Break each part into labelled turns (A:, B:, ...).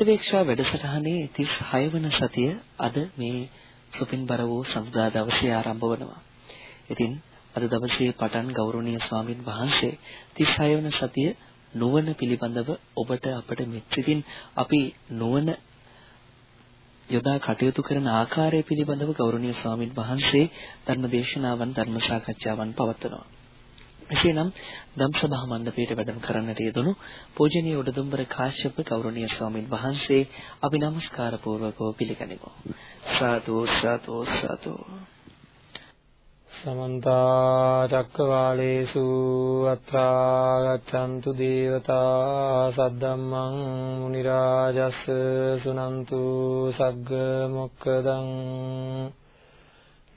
A: ප්‍රතිවේක්ෂා වැඩසටහනේ 36 වන සතිය අද මේ සුපින්බර වූ සඳුදා දවසේ ආරම්භ වෙනවා. ඉතින් අද දවසේ පටන් ගෞරවනීය ස්වාමින් වහන්සේ 36 වන සතිය නුවණ පිළිබඳව ඔබට අපට මෙත්සිතින් අපි නුවණ යොදා කටයුතු කරන ආකාරය පිළිබඳව ගෞරවනීය ස්වාමින් වහන්සේ ධර්ම දේශනාවන් ධර්ම සාකච්ඡාවන් පවත්වනවා. එසේනම් ධම්සභා මණ්ඩපයට වැඩම කරන්නට යෙදුණු පූජනීය උඩදුම්බර කාශ්‍යප ගෞරවනීය ස්වාමින් වහන්සේ අපි নমස්කාර පූර්වකව පිළිගනිමු. සාදු සාදු සාදු.
B: සමන්ත චක්කවාලේසු අත්‍රා ගච්ඡන්තු දේවතා සද්දම්මං මුනි රාජස් සුනන්තු සග්ග මොක්කදං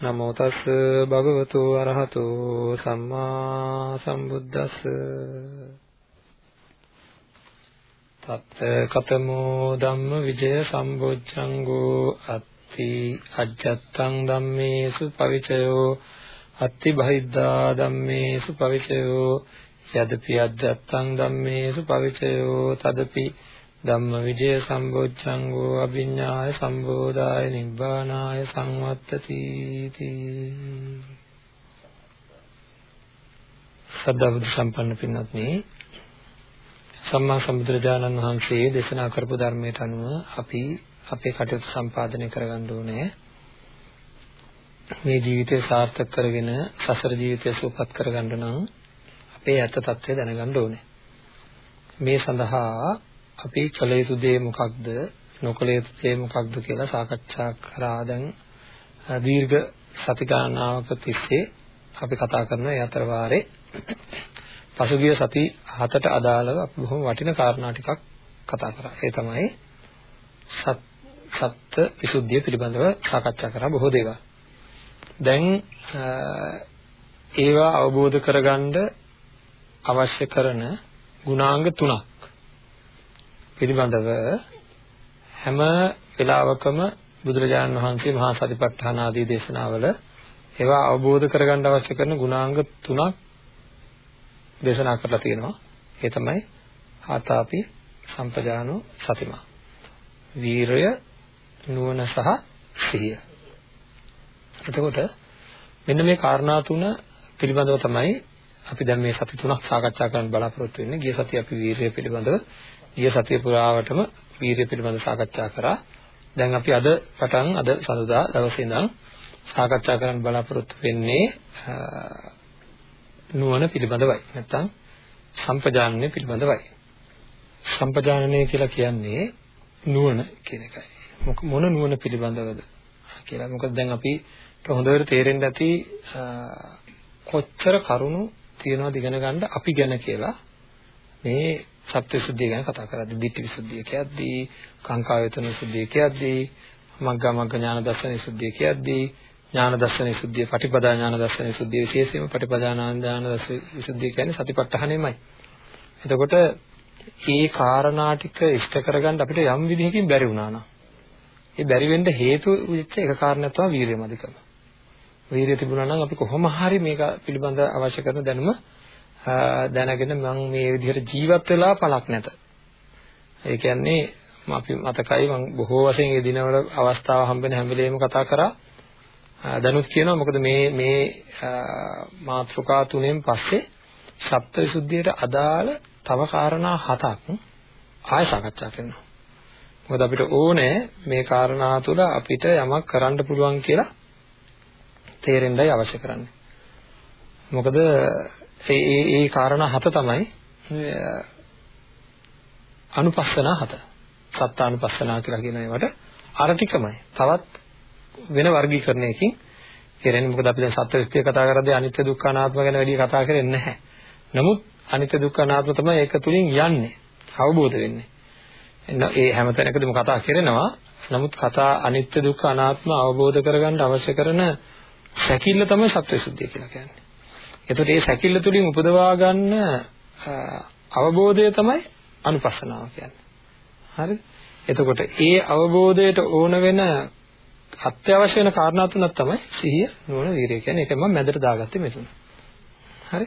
B: නමෝ තස් භගවතු අරහතෝ සම්මා සම්බුද්දස්ස. තත් කතමෝ ධම්ම විජය සම්බොජ්ජංගෝ අත්ති අජ්ජත්තං ධම්මේසු පවිචයෝ. අත්ති බහිද්ධා ධම්මේසු පවිචයෝ. යදපි අජ්ජත්තං ධම්මේසු පවිචයෝ. තදපි ධම්ම විජය සම්බොච්චංගෝ අභිඤ්ඤාය සම්බෝධාය නිබ්බානාය සංවත්තති තී සද්ධා බුද්ධ සම්පන්න පින්වත්නි සම්මා සම්බුදුරජාණන් වහන්සේ දේශනා කරපු ධර්මයට අනුව අපි අපේ කටයුතු සම්පාදනය කරගන්න ඕනේ. මේ ජීවිතය සාර්ථක කරගෙන සසර ජීවිතය සුවපත් කරගන්න නම් අපේ ඇත්ත తත්වය දැනගන්න ඕනේ. මේ සඳහා අපි කළ යුතු දේ මොකක්ද නොකළ යුතු දේ මොකක්ද කියලා සාකච්ඡා කරා දැන් දීර්ඝ සති ගණනාවක තිස්සේ අපි කතා කරන ඒ අතර වාරේ පසුගිය සති හතට අදාළව අපි බොහොම වටින කාරණා ටිකක් කතා කරා. ඒ තමයි සත් සත්‍ය විසුද්ධිය පිළිබඳව සාකච්ඡා කරා බොහෝ දේවල්. දැන් ඒවා අවබෝධ කරගන්න අවශ්‍ය කරන ගුණාංග තුනක් පිළිබඳව හැම වෙලාවකම බුදුරජාණන් වහන්සේ මහා සතිපට්ඨාන ආදී දේශනාවල ඒවා අවබෝධ කරගන්න අවශ්‍ය කරන ගුණාංග තුනක් දේශනා කරලා තියෙනවා. ඒ තමයි ආතාපි සම්පජානෝ සතිමා. වීරය නුවණ සහ සිහිය. එතකොට මෙන්න මේ කාරණා තුන පිළිබඳව තමයි අපි දැන් මේ සති තුනක් සාකච්ඡා කරන්න බලාපොරොත්තු වෙන්නේ. ගිය සතිය අපි වීරය පිළිබඳව ගිය සතිය පුරාවටම වීර්ය පිළිබඳව සාකච්ඡා කරා. දැන් අපි අද පටන් අද සඳුදා දවසේ ඉඳන් සාකච්ඡා කරන්න බලාපොරොත්තු වෙන්නේ නුවණ පිළිබඳවයි. නැත්තම් සම්පජානනය පිළිබඳවයි. සම්පජානනය කියලා කියන්නේ නුවණ කියන එකයි. මොන නුවණ පිළිබඳවද කියලා. මොකද දැන් අපි හොඳට තේරෙන්න ඇති කොච්චර කරුණු තියනවද ඉගෙන ගන්න අපි ගැන කියලා මේ සත්‍යසුද්ධිය ගැන කතා කරද්දී ditthi visuddhiය කියද්දී කාංකා වේතන විසුද්ධිය කියද්දී මග්ගා මග්ග ඥාන දර්ශන විසුද්ධිය කියද්දී ඥාන දර්ශන විසුද්ධිය පටිපදා ඥාන දර්ශන විසුද්ධිය විශේෂයෙන්ම පටිපදා ඥාන දර්ශන විසුද්ධිය කියන්නේ සතිපට්ඨානෙමයි. එතකොට මේ කාරණා ටික ඉෂ්ට කරගන්න අපිට යම් විදිහකින් බැරි වුණා නම් ඒ බැරි වෙන්න හේතු වෙච්ච එක කාරණයක් තමයි වීරියමදිකම. වීරිය තිබුණා නම් අපි කොහොම හරි මේක පිළිබඳ අවශ්‍ය කරන දැනුම දැනගෙන මම මේ විදිහට ජීවත් වෙලා පළක් නැත. ඒ කියන්නේ අපි මතකයි මම බොහෝ වශයෙන් ඒ දිනවල අවස්ථාව හම්බෙන හැම වෙලේම කතා කරා. දැනුත් කියනවා මොකද මේ මේ මාත්‍රිකා තුනෙන් පස්සේ සප්තවිසුද්ධියට අදාළ තව කාරණා හතක් ආය සාකච්ඡා කරනවා. මොකද අපිට ඕනේ මේ කාරණා තුළ අපිට යමක් කරන්න පුළුවන් කියලා තේරෙන්නයි අවශ්‍ය කරන්නේ. මොකද ඒ ඒ ඒ කාරණා හත තමයි අනුපස්සනා හත. සත්තානුපස්සනා කියලා කියන ඒවට අර ටිකමයි. තවත් වෙන වර්ගීකරණයකින් කියන්නේ මොකද අපි දැන් සත්‍ය විස්තය කතා කරද්දී අනිත්‍ය දුක්ඛ අනාත්ම ගැන වැඩි කතා කරන්නේ නැහැ. නමුත් අනිත්‍ය දුක්ඛ අනාත්ම තමයි ඒක තුලින් යන්නේ. අවබෝධ වෙන්නේ. ඒ හැම තැනකදීම කතා කරනවා නමුත් කතා අනිත්‍ය දුක්ඛ අනාත්ම අවබෝධ කරගන්න අවශ්‍ය කරන සැකිල්ල තමයි සත්‍යසුද්ධිය කියලා කියන්නේ. එතකොට මේ සැකිල්ල තුලින් උපදවා ගන්න අවබෝධය තමයි අනුපස්සනාව කියන්නේ. හරිද? එතකොට ඒ අවබෝධයට ඕන වෙන අත්‍යවශ්‍ය වෙන කාරණා තුනක් තමයි සිහිය, නුවණ, වීරිය කියන්නේ. ඒක මම මැදට දාගත්තේ මේ තුන. හරි?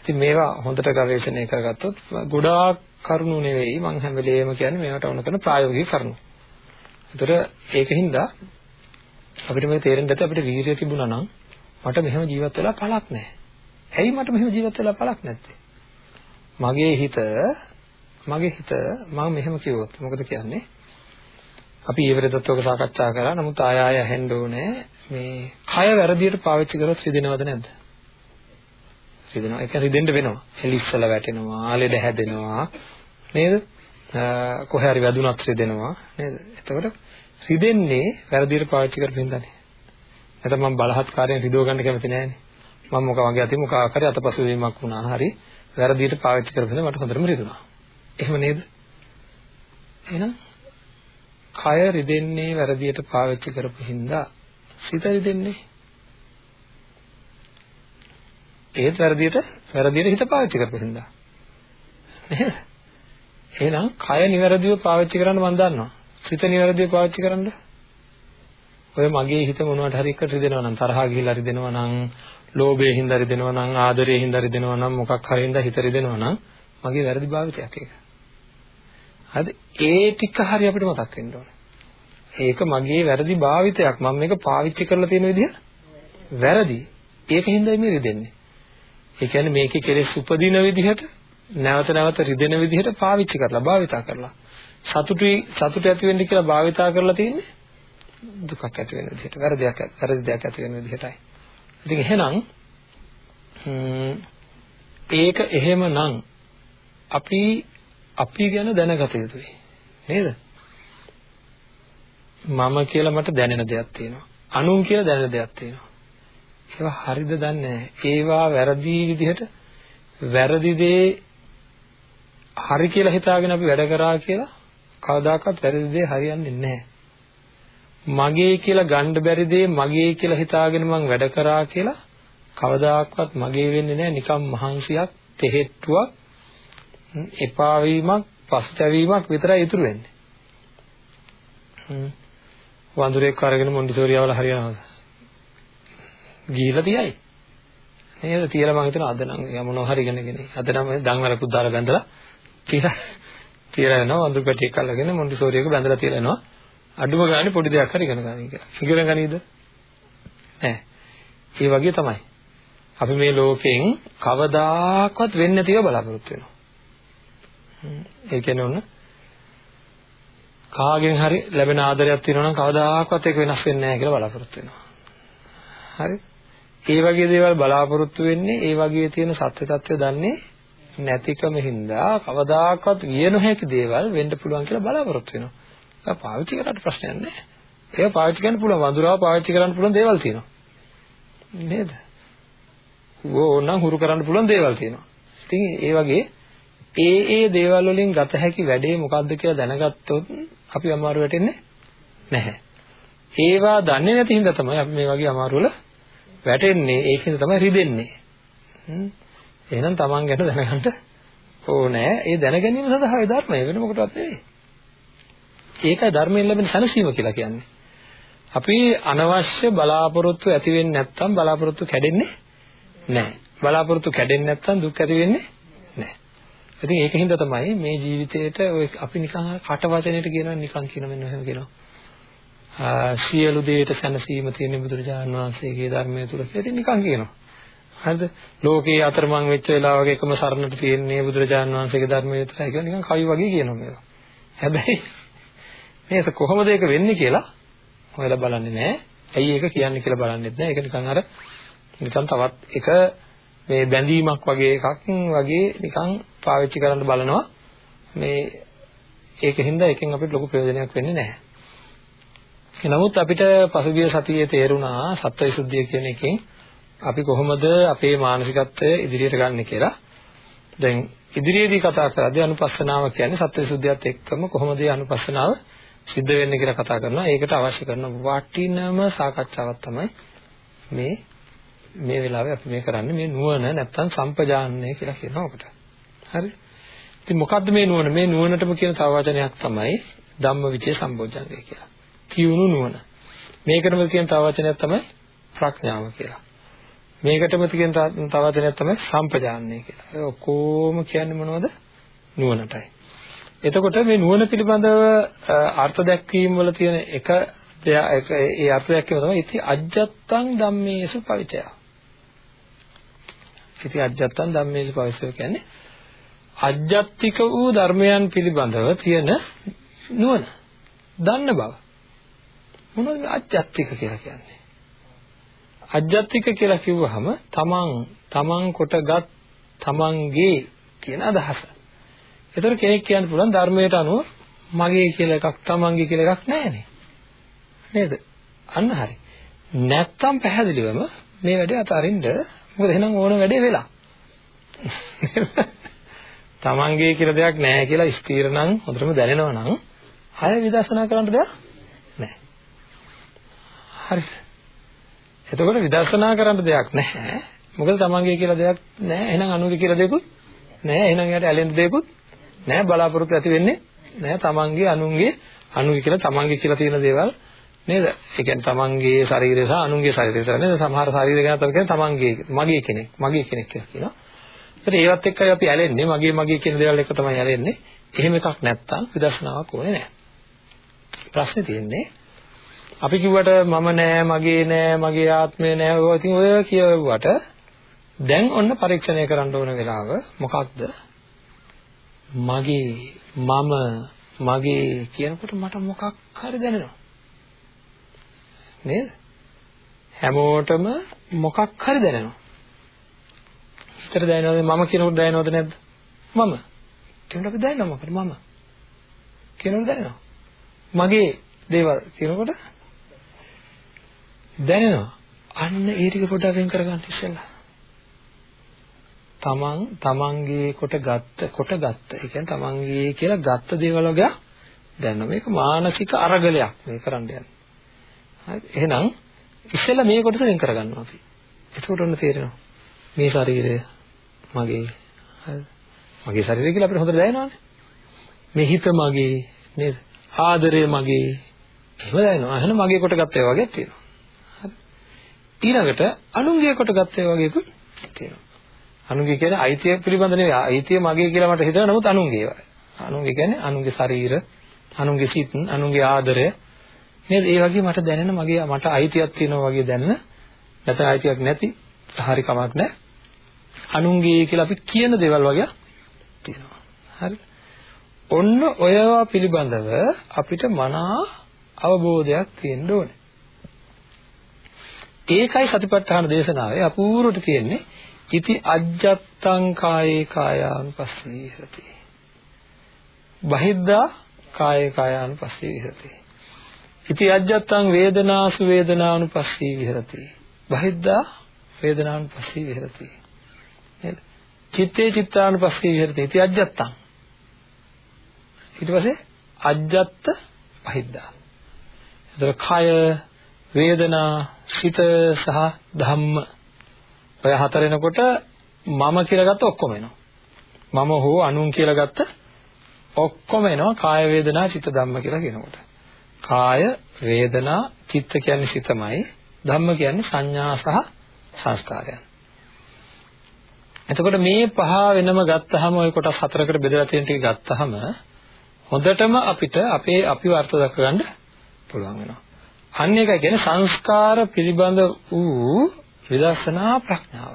B: ඉතින් මේවා හොඳට ගවේෂණය කරගත්තොත් ගොඩාක් කරුණු නෙවෙයි මම හැම වෙලේම කියන්නේ මේවට වුණ කරන ප්‍රායෝගික කරුණු. ඒතර ඒකින්ද අපිට මේ තේරෙන්න ඇති අපිට වීරිය තිබුණා නම් මට මෙහෙම ජීවත් වෙලා පළක් නැහැ. ඇයි මට මෙහෙම ජීවත් වෙලා පළක් නැත්තේ? මගේ හිත මගේ හිත මම මෙහෙම කිව්වොත් මොකද කියන්නේ? අපි ඊවරදත් ඔක සාකච්ඡා කරා. නමුත් ආය ආය ඇහෙන්න ඕනේ මේ කය වැරදියට පාවිච්චි කරොත් රිදෙනවද නැද්ද? රිදෙනවා. ඒක රිදෙන්න වෙනවා. හෙලිස්සල වැටෙනවා, ලෙඩ හැදෙනවා. නේද? කොහේ හරි වැදුනත් රිදෙනවා. නේද? එතකොට රිදෙන්නේ වැරදියට පාවිච්චි කරපින්දානේ. නැත්නම් මම බලහත්කාරයෙන් රිදව ගන්න කැමති නෑනේ. මම මොකක් වගේ අති මොකක් හරි අතපසු වීමක් වුණා. හරි වැරදියට පාවිච්චි කරපින්ද මට හොඳටම රිදුනා. එහෙම නේද? එහෙනම් කය රිදෙන්නේ වැරදියට පාවිච්චි කරපු හින්දා සිත රිදෙන්නේ. ඒත් වැරදියට වැරදියට හිත පාවිච්චි කරපු හින්දා. නේද? එහෙනම් කය නිවැරදිව පාවිච්චි කරන්න මම දන්නවා. සිත නිවැරදිව පාවිච්චි කරන්න ඔය මගේ හිත මොනවට හරි එකට රිදෙනවා නම් තරහා ගිහිල්ලා රිදෙනවා නම් ලෝභයෙන් හින්දා රිදෙනවා නම් ආදරයෙන් හින්දා රිදෙනවා නම් මොකක් හරි හින්දා හිත රිදෙනවා නම් මගේ වැරදි භාවිතයක් ඒක. හරිද? ඒ ටික හරි අපිට මතක් වෙන්න ඕනේ. ඒක මගේ වැරදි භාවිතයක්. මම මේක පාවිච්චි කරලා තියෙන විදිහ වැරදි. ඒකින්දයි මේ රිදෙන්නේ. ඒ කියන්නේ මේකේ කෙලෙස් උපදින විදිහට නැවත නැවත රිදෙන විදිහට පාවිච්චි කරලා භාවිතා කරලා සතුටුයි සතුට ඇති වෙන්න කියලා භාවිතා කරලා තියෙන්නේ දුකක් ඇති වෙන විදිහට වැරදියක් වැරදි දෙයක් ඇති වෙන විදිහටයි. ඉතින් එහෙනම් ඒක එහෙමනම් අපි අපි ගැන දැනගත යුතුයි. නේද? මම කියලා මට දැනෙන දෙයක් තියෙනවා. අනුන් කියලා දැනෙන දෙයක් තියෙනවා. ඒවා හරිද දන්නේ ඒවා වැරදි විදිහට වැරදි දේ හරි කියලා හිතාගෙන අපි වැඩ කරා කියලා කවදාකවත් වැරදි දේ හරියන්නේ නැහැ. මගේ කියලා ගන්න බැරි දේ මගේ කියලා හිතාගෙන මං වැඩ කරා කියලා කවදාකවත් මගේ වෙන්නේ නැහැ නිකම් මහන්සියක් තෙහෙට්ටුවක් එපා වීමක් පස්තැවීමක් විතරයි ඉතුරු වෙන්නේ. වඳුරෙක් අරගෙන මොන්ඩිසෝරියාවල හරියනවද? ගිහිලා තියයි. නේද? තියලා මම හිතනවා අද නම් යමුනෝ හරි ඉගෙනගෙන. අද නම් දන්වරකුත් දාලා බැඳලා තියලා තියලා යනවා වඳුරු පැටියෙක් අල්ලගෙන මොන්ඩිසෝරියක බැඳලා තියලා යනවා. අඩුම ගානේ පොඩි දෙයක් හරි ඉගෙන ගන්න කියලා. ඉගෙන ගනීද? නෑ. ඒ වගේ තමයි. අපි මේ ලෝකෙන් කවදාකවත් වෙන්නේ නැතිව බලාපොරොත්තු වෙනවා. ඒ කියන්නේ ඔන්න කාගෙන් හරි ලැබෙන ආදරයක් තියෙනවා නම් කවදාකවත් ඒක වෙනස් වෙන්නේ නැහැ කියලා බලාපොරොත්තු වෙනවා. හරි? ඒ වගේ දේවල් බලාපොරොත්තු වෙන්නේ ඒ වගේ තියෙන සත්‍ය తත්වය දන්නේ නැතිකම හින්දා කවදාකවත් විය නොහැකි දේවල් වෙන්න පුළුවන් කියලා බලාපොරොත්තු වෙනවා. ඒක පාවිච්චි කරාට ප්‍රශ්නයක් නැහැ. ඒක පාවිච්චි කරන්න පුළුවන් වඳුරාව පාවිච්චි කරන්න පුළුවන් දේවල් තියෙනවා. නේද? ඕනනම් හුරු කරන්න පුළුවන් දේවල් තියෙනවා. ඉතින් ඒ වගේ ඒ ඒ දේවල් වලින් ගත හැකි වැඩේ මොකද්ද කියලා දැනගත්තොත් අපි අමාරු වැටෙන්නේ නැහැ. ඒවා දන්නේ නැති හින්දා තමයි අපි මේ වගේ අමාරු වල වැටෙන්නේ. ඒකින්ද තමයි රිදෙන්නේ. එහෙනම් Taman ගැන දැනගන්න ඕනේ. ඒ දැනගැනීම සඳහා ඒ ධර්මය වෙන මොකටවත් නෙවෙයි. ඒකයි ධර්මයෙන් ලැබෙන සැනසීම කියලා කියන්නේ. අපි අනවශ්‍ය බලාපොරොත්තු ඇති වෙන්නේ නැත්නම් බලාපොරොත්තු කැඩෙන්නේ නැහැ. බලාපොරොත්තු කැඩෙන්නේ නැත්නම් දුක් ඇති වෙන්නේ නැහැ. ඉතින් ඒකින්ද තමයි මේ ජීවිතේට ඔය අපි නිකන් කට වචනෙට කියනවා නිකන් කියන මෙන්න එහෙම කියනවා. සියලු දේට සැනසීම තියෙන බුදුරජාණන් වහන්සේගේ ධර්මයේ තුල කියලා ඉතින් නිකන් කියනවා. හරිද? ලෝකේ අතරමං වෙච්ච වෙලාවක එකම සරණට තියෙන්නේ බුදුරජාණන් වහන්සේගේ ධර්මයේ විතරයි කියලා නිකන් කවි වගේ කියනවා මේවා. හැබැයි මේක කොහොමද ඒක වෙන්නේ කියලා හොයලා බලන්නේ නැහැ. ඇයි ඒක කියන්නේ කියලා බලන්නෙත් නැහැ. ඒක නිකන් අර නිකන් තවත් එක මේ බැඳීමක් වගේ එකක් වගේ නිකන් පාවිච්චි කරන්න බලනවා. මේ ඒකින්ද එකෙන් අපිට ලොකු ප්‍රයෝජනයක් වෙන්නේ නැහැ. නමුත් අපිට පසුගිය සතියේ තේරුණා සත්‍යවිසුද්ධිය කියන එකෙන් අපි කොහොමද අපේ මානසිකත්වය ඉදිරියට ගන්න කියලා. දැන් ඉදිරියේදී කතා කරද්දී අනුපස්සනාව කියන්නේ සත්‍යවිසුද්ධියත් එක්කම කොහොමද අනුපස්සනාව සිද්ධ වෙන්නේ කියලා කතා කරනවා. ඒකට අවශ්‍ය කරන වටිනම සාකච්ඡාවක් තමයි මේ මේ වෙලාවේ අපි මේ කරන්නේ මේ නුවණ නැත්තම් සම්පජානනය කියලා කියනවා ඔකට. හරි? ඉතින් මොකද්ද මේ නුවණ? මේ නුවණටම කියන තව වචනයක් තමයි ධම්මවිචේ සම්බොජ්ජංගය කියලා. කියුණු නුවණ. මේකටම කියන තව වචනයක් තමයි ප්‍රඥාව කියලා. මේකටම කියන තව වචනයක් තමයි සම්පජානනය කියලා. ඒ ඔක්කොම කියන්නේ මොනවද? නුවණටයි. එතකොට මේ නුවණ පිළිබඳව අර්ථ දැක්වීම වල තියෙන එක ඒ අර්ථ දැක්වීම තමයි ඉති අජ්ජත්තං ධම්මේසු පවිචය. ඉති අජ්ජත්තං ධම්මේසු පවිචය කියන්නේ අජ්ජත්තික වූ ධර්මයන් පිළිබඳව තියෙන නුවණ දන්න බව. මොනවද අජ්ජත්තික කියලා කියන්නේ? අජ්ජත්තික කියලා කිව්වහම තමන් තමන් කොටගත් තමන්ගේ කියන අදහස. ඒතර කෙනෙක් කියන්න පුළුවන් ධර්මයට අනුව මගේ කියලා එකක් තමන්ගේ කියලා එකක් නැහැනේ. නේද? අන්න හරි. නැත්තම් පැහැදිලිවම මේ වැඩේ අතාරින්න මොකද එහෙනම් ඕන වැඩේ වෙලා. තමන්ගේ කියලා දෙයක් නැහැ කියලා ස්ථීර නම් හොඳටම දැනෙනවා නම් හය විදර්ශනා කරන්න දෙයක් නැහැ. හරිද? එතකොට විදර්ශනා කරන්න දෙයක් නැහැ. මොකද තමන්ගේ කියලා දෙයක් නැහැ. එහෙනම් අනුගේ කියලා දෙයක්වත් නැහැ. එහෙනම් එයාට ඇලෙන්න දෙයක්වත් නෑ බලාපොරොත්තු ඇති වෙන්නේ නෑ තමන්ගේ අනුන්ගේ අනුගේ කියලා තමන්ගේ කියලා තියෙන දේවල් නේද? ඒ කියන්නේ තමන්ගේ ශරීරය සහ අනුන්ගේ ශරීරය විතර නේද? සමහර ශරීර ගැන අතර කියන්නේ තමන්ගේ මගේ කෙනෙක් මගේ කෙනෙක් කියලා කියනවා. ඒත් ඒවත් එක්කයි අපි ඇලෙන්නේ මගේ මගේ කියන දේවල් එක තමයි ඇලෙන්නේ. එහෙම එකක් නැත්තම් විදර්ශනාවක් ඕනේ නෑ. ප්‍රශ්නේ තියෙන්නේ අපි කිව්වට මම නෑ මගේ නෑ මගේ ආත්මය නෑ ඔය ඉතින් ඔය කියවුවට දැන් ඔන්න පරීක්ෂණය කරන්න ඕන වෙලාව මොකක්ද මගේ මම මගේ කියනකොට මට මොකක් හරි දැනෙනවා. නේද? හැමෝටම මොකක් හරි දැනෙනවා. හිතට දැනෙනවද මම කියනකොට දැනෙනවද නැද්ද? මම. කියනකොට අපි දැනෙනවා මොකද? මම. කියනකොට දැනෙනවා. මගේ දේවල් කියනකොට දැනෙනවා. අන්න ඒ ටික පොඩ්ඩක් වෙන් කරගන්න ඉස්සෙල්ලා. තමන් තමන්ගේ කොට ගත්ත කොට ගත්ත. ඒ කියන්නේ තමන්ගේ කියලා ගත්ත දේවල් වගේ දැනන මේක මානසික අරගලයක් මේ කරන්න යන්නේ. හරි. එහෙනම් ඉස්සෙල්ලා මේ කොටස වෙන් කරගන්නවා අපි. එතකොට ඔන්න තේරෙනවා. මේ ශරීරය මගේ හරි. මගේ ශරීරය කියලා අපිට හොඳට දැනෙනවානේ. මේ හිත මගේ නේද? ආදරය මගේ. එහෙම දැනෙනවා. එහෙනම් මගේ කොට ගත්තා වගේ තියෙනවා. හරි. ඊළඟට අනුන්ගේ කොට ගත්තා වගේකුත් තියෙනවා. අනුන්ගේ කියන්නේ අයිතිය පිළිබඳ නෙවෙයි. අයිතිය මගේ කියලා මට හිතෙනවා. නමුත් අනුන්ගේ ඒවා. අනුන්ගේ කියන්නේ අනුන්ගේ ශරීර, අනුන්ගේ සිත්, අනුන්ගේ ආදරය. නේද? ඒ වගේ මට දැනෙන මගේ මට අයිතියක් තියෙනවා වගේ දැනෙන. නැත්නම් අයිතියක් නැති හරි කමක් නැහැ. අනුන්ගේ කියලා අපි කියන දේවල් වගේ තියෙනවා. හරිද? ඔන්න ඔයවා පිළිබඳව අපිට මනා අවබෝධයක් තියෙන්න ඕනේ. ඒකයි සතිපට්ඨාන දේශනාවේ අපූර්වට තියෙන්නේ ඉති අජ්ජත්තං කායේ කායානුපස්සී විහෙරති. බහිද්දා කායේ කායානුපස්සී විහෙරති. ඉති අජ්ජත්තං වේදනාසු වේදනානුපස්සී විහෙරති. බහිද්දා වේදනානුපස්සී විහෙරති. නේද? චිත්තේ චිත්තානුපස්සී විහෙරති. ඉති අජ්ජත්තං. ඊට පස්සේ අජ්ජත්ත බහිද්දා. එතකොට කය වේදනා සිත සහ ධම්ම ඔය හතර එනකොට මම කියලා ගත්ත ඔක්කොම එනවා. මම හෝ අනුන් කියලා ගත්ත ඔක්කොම එනවා කාය වේදනා චිත්ත ධම්ම කියලා කියනකොට. කාය වේදනා චිත්ත කියන්නේ සිතමයි ධම්ම කියන්නේ සංඥා සහ සංස්කාරයන්. එතකොට මේ පහ වෙනම ගත්තාම ওই කොටස් හතරකට බෙදලා තියෙන ටික ගත්තාම හොඳටම අපිට අපේ අපිව අර්ථ දක්ව ගන්න පුළුවන් වෙනවා. අන්න ඒකයි කියන්නේ සංස්කාර පිළිබඳ වූ විදර්ශනා ප්‍රඥාව.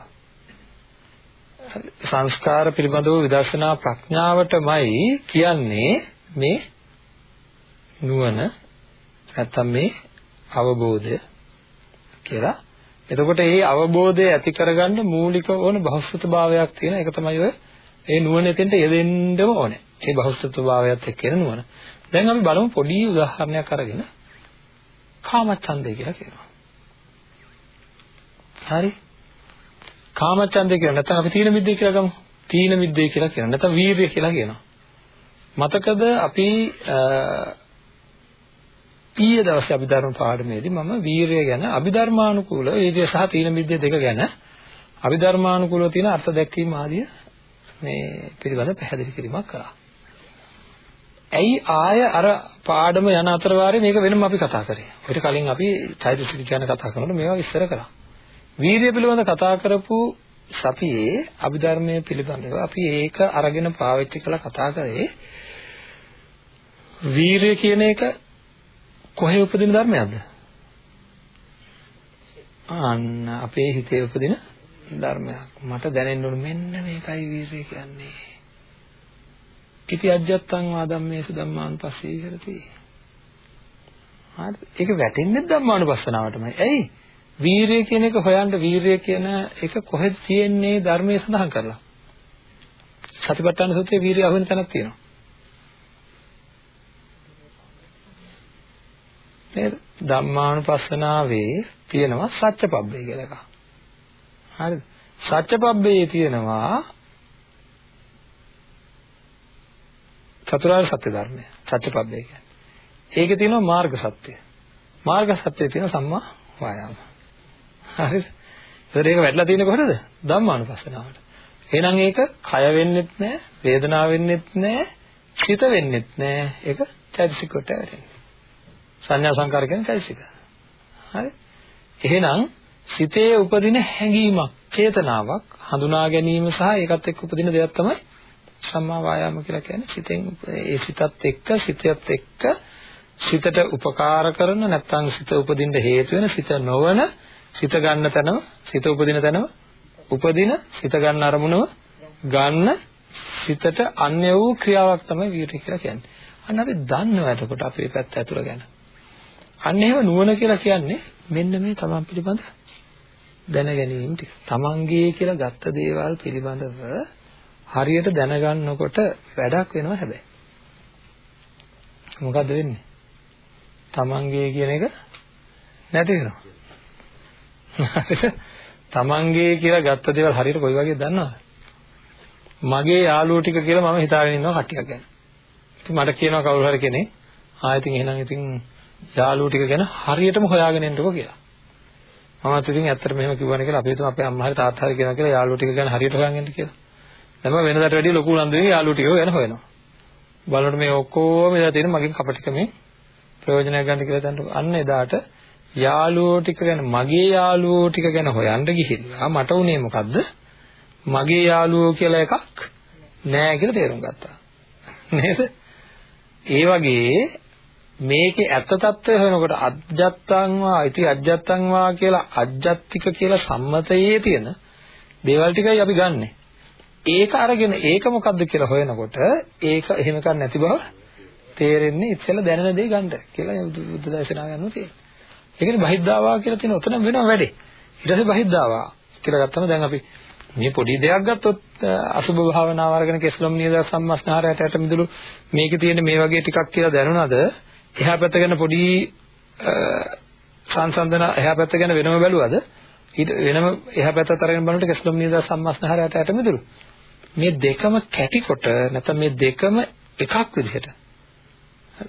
B: සංස්කාර පිළිබඳව විදර්ශනා ප්‍රඥාවටමයි කියන්නේ මේ නුවණ නැත්තම් මේ අවබෝධය කියලා. එතකොට මේ අවබෝධය ඇති කරගන්න මූලික ඕන බහුසුත භාවයක් තියෙන එක තමයි ඔය ඒ නුවණ එතෙන්ට යෙදෙන්නම ඕනේ. ඒ බහුසුත භාවයත් එක්ක එන නුවණ. දැන් අපි බලමු පොඩි උදාහරණයක් අරගෙන කාමච්ඡන්දය කියලා කියනවා. හරි කාමච්ඡන්දේ කියලා නැත්නම් අපි තීන මිද්දේ කියලා ගමු තීන මිද්දේ කියලා කියනවා නැත්නම් වීර්ය කියලා කියනවා මතකද අපි ඊයේ දවසේ අභිධර්ම පාඩමේදී මම වීරය ගැන අභිධර්මානුකූල වීර්ය සහ තීන මිද්‍ය දෙක ගැන අභිධර්මානුකූලව තියෙන අර්ථ දැක්වීම ආදිය මේ පිළිබඳ පැහැදිලි කිරීමක් කරා. ඇයි ආය අර පාඩම යන අතර වාරේ මේක වෙනම අපි කතා කරේ. ඊට කලින් අපි චෛතසික ගැන කතා කරනකොට මේවා විස්තර කරා. වීර්ය පිළිබඳ කතා කරපු සතියේ අභිධර්මයේ පිළිබඳව අපි ඒක අරගෙන පාවිච්චි කරලා කතා කරේ වීරය කියන එක කොහේ උපදින ධර්මයක්ද? අන්න අපේ හිතේ උපදින ධර්මයක්. මට දැනෙන්න ඕන මෙන්න මේකයි වීරය කියන්නේ. ඉති අජ්ජත්තං වාදම්මේසු ධම්මානුපස්සී විහෙරති. හරිද? ඒක වැටෙන්නේ ධම්මානුපස්සනාවටමයි. ඇයි? වීරය කියන එක හොයන්න වීරය කියන එක කොහෙද තියෙන්නේ ධර්මයේ සඳහන් කරලා. සතිපට්ඨාන සූත්‍රයේ වීරය අහුවෙන තැනක් තියෙනවා. නේද? ධම්මානුපස්සනාවේ තියෙනවා සත්‍යපබ්බේ කියලා එකක්. හරිද? සත්‍යපබ්බේ තියෙනවා චතුරාර්ය සත්‍ය ධර්මය. සත්‍යපබ්බේ කියන්නේ. ඒකේ තියෙනවා මාර්ග සත්‍ය. මාර්ග සත්‍යයේ තියෙන සම්මා වායාම. හරිද? ඒතර ඒක වැටලා තියෙන්නේ කොහෙද? ධම්මානුපස්සනාවට. එහෙනම් ඒක කය වෙන්නෙත් නැහැ, වේදනාව වෙන්නෙත් නැහැ, චිත වෙන්නෙත් නැහැ. ඒක චෛතසික කොට වැටෙන්නේ. සංඥා සංකාර කියන්නේ චෛතසික. හරි? එහෙනම් සිතේ උපදින හැඟීමක්, චේතනාවක් හඳුනා ගැනීම සහ ඒකත් එක්ක උපදින දෙයක් තමයි සම්මා වායාම කියලා කියන්නේ. සිතෙන් ඒ සිතත් එක්ක සිතත් එක්ක සිතට උපකාර කරන නැත්නම් සිත උපදින්න හේතු වෙන සිත නොවන සිත ගන්න තැනම සිත උපදින තැනම උපදින සිත ගන්න අරමුණව ගන්න සිතට අන්‍ය වූ ක්‍රියාවක් තමයි වීර්ය කියලා කියන්නේ. අන්න අපි දන්නවා එතකොට අපේ පැත්ත ඇතුළ ගැන. අන්න එහෙම නුවණ කියලා කියන්නේ මෙන්න මේ තමන් පිළිබඳ දැන ගැනීම ටික. තමන්ගේ කියලා ගත්ත දේවල් පිළිබඳව හරියට දැනගන්නකොට වැඩක් වෙනවා හැබැයි. මොකද්ද වෙන්නේ? තමන්ගේ කියන එක නැති වෙනවා. තමන්ගේ කියලා ගත්ත දේවල් හරියට කොයි වගේද දන්නවද? මගේ යාළුවෝ ටික කියලා මම හිතාගෙන ඉන්නවා කට්ටියක් ගැන. ඉතින් මට කියනවා කවුරු හරි කෙනෙක් ආ ඉතින් එහෙනම් ඉතින් යාළුවෝ ටික ගැන හරියටම හොයාගෙන ඉන්නකෝ කියලා. මමත් ඉතින් ඇත්තට මෙහෙම කිව්වනේ කියලා අපි හිතමු අපේ අම්මා හරි තාත්තා හරි කියනවා කියලා යාළුවෝ ටික ගැන හරියට හොයාගෙන ඉන්න කියලා. දැන් මම වෙනදාට වැඩිය ලොකු උනන්දුවෙන් යාළුවෝ ටික ගැන හොයනවා. බලනකොට මේ ඔක්කොම ඉඳලා තියෙන මගෙන් කපටිකමේ ප්‍රයෝජනයක් ගන්න කියලා හිතන්නකො. අන්න එදාට යාළුවෝ ටික ගැන මගේ යාළුවෝ ටික ගැන හොයන්න ගිහිල්ලා මට උනේ මොකද්ද? මගේ යාළුවෝ කියලා එකක් නෑ කියලා තේරුම් ගත්තා. නේද? ඒ වගේ මේකේ ඇත්ත తত্ত্বය හොයනකොට අජත්තං වා ඉති අජත්තං වා කියලා අජත්තික කියලා සම්මතයේ තියෙන දේවල් ටිකයි අපි ගන්නෙ. ඒක අරගෙන ඒක මොකද්ද කියලා හොයනකොට ඒක එහෙම කර නැති බව තේරෙන්නේ ඉතල දැනෙන දේ ගන්න කියලා බුදු දේශනාව යනවා තියෙන්නේ. ඒකනේ බහිද්ධාවා කියලා තියෙන උතන වෙනව වැඩේ. ඊට පස්සේ බහිද්ධාවා කියලා ගත්තම දැන් අපි මේ පොඩි දෙයක් ගත්තොත් අසුභ භාවනාව අරගෙන කෙස්ලොම් නියද සම්මස්නහරයට යට මිදුළු මේකේ තියෙන මේ වගේ ටිකක් කියලා දැනුණාද එහා පැත්ත ගැන පොඩි සංසන්දන එහා පැත්ත ගැන වෙනම බැලුවද ඊට වෙනම එහා පැත්තට අරගෙන බලනකොට කෙස්ලොම් නියද සම්මස්නහරයට යට මිදුළු මේ දෙකම කැටිකොට නැත්නම් මේ දෙකම එකක් විදිහට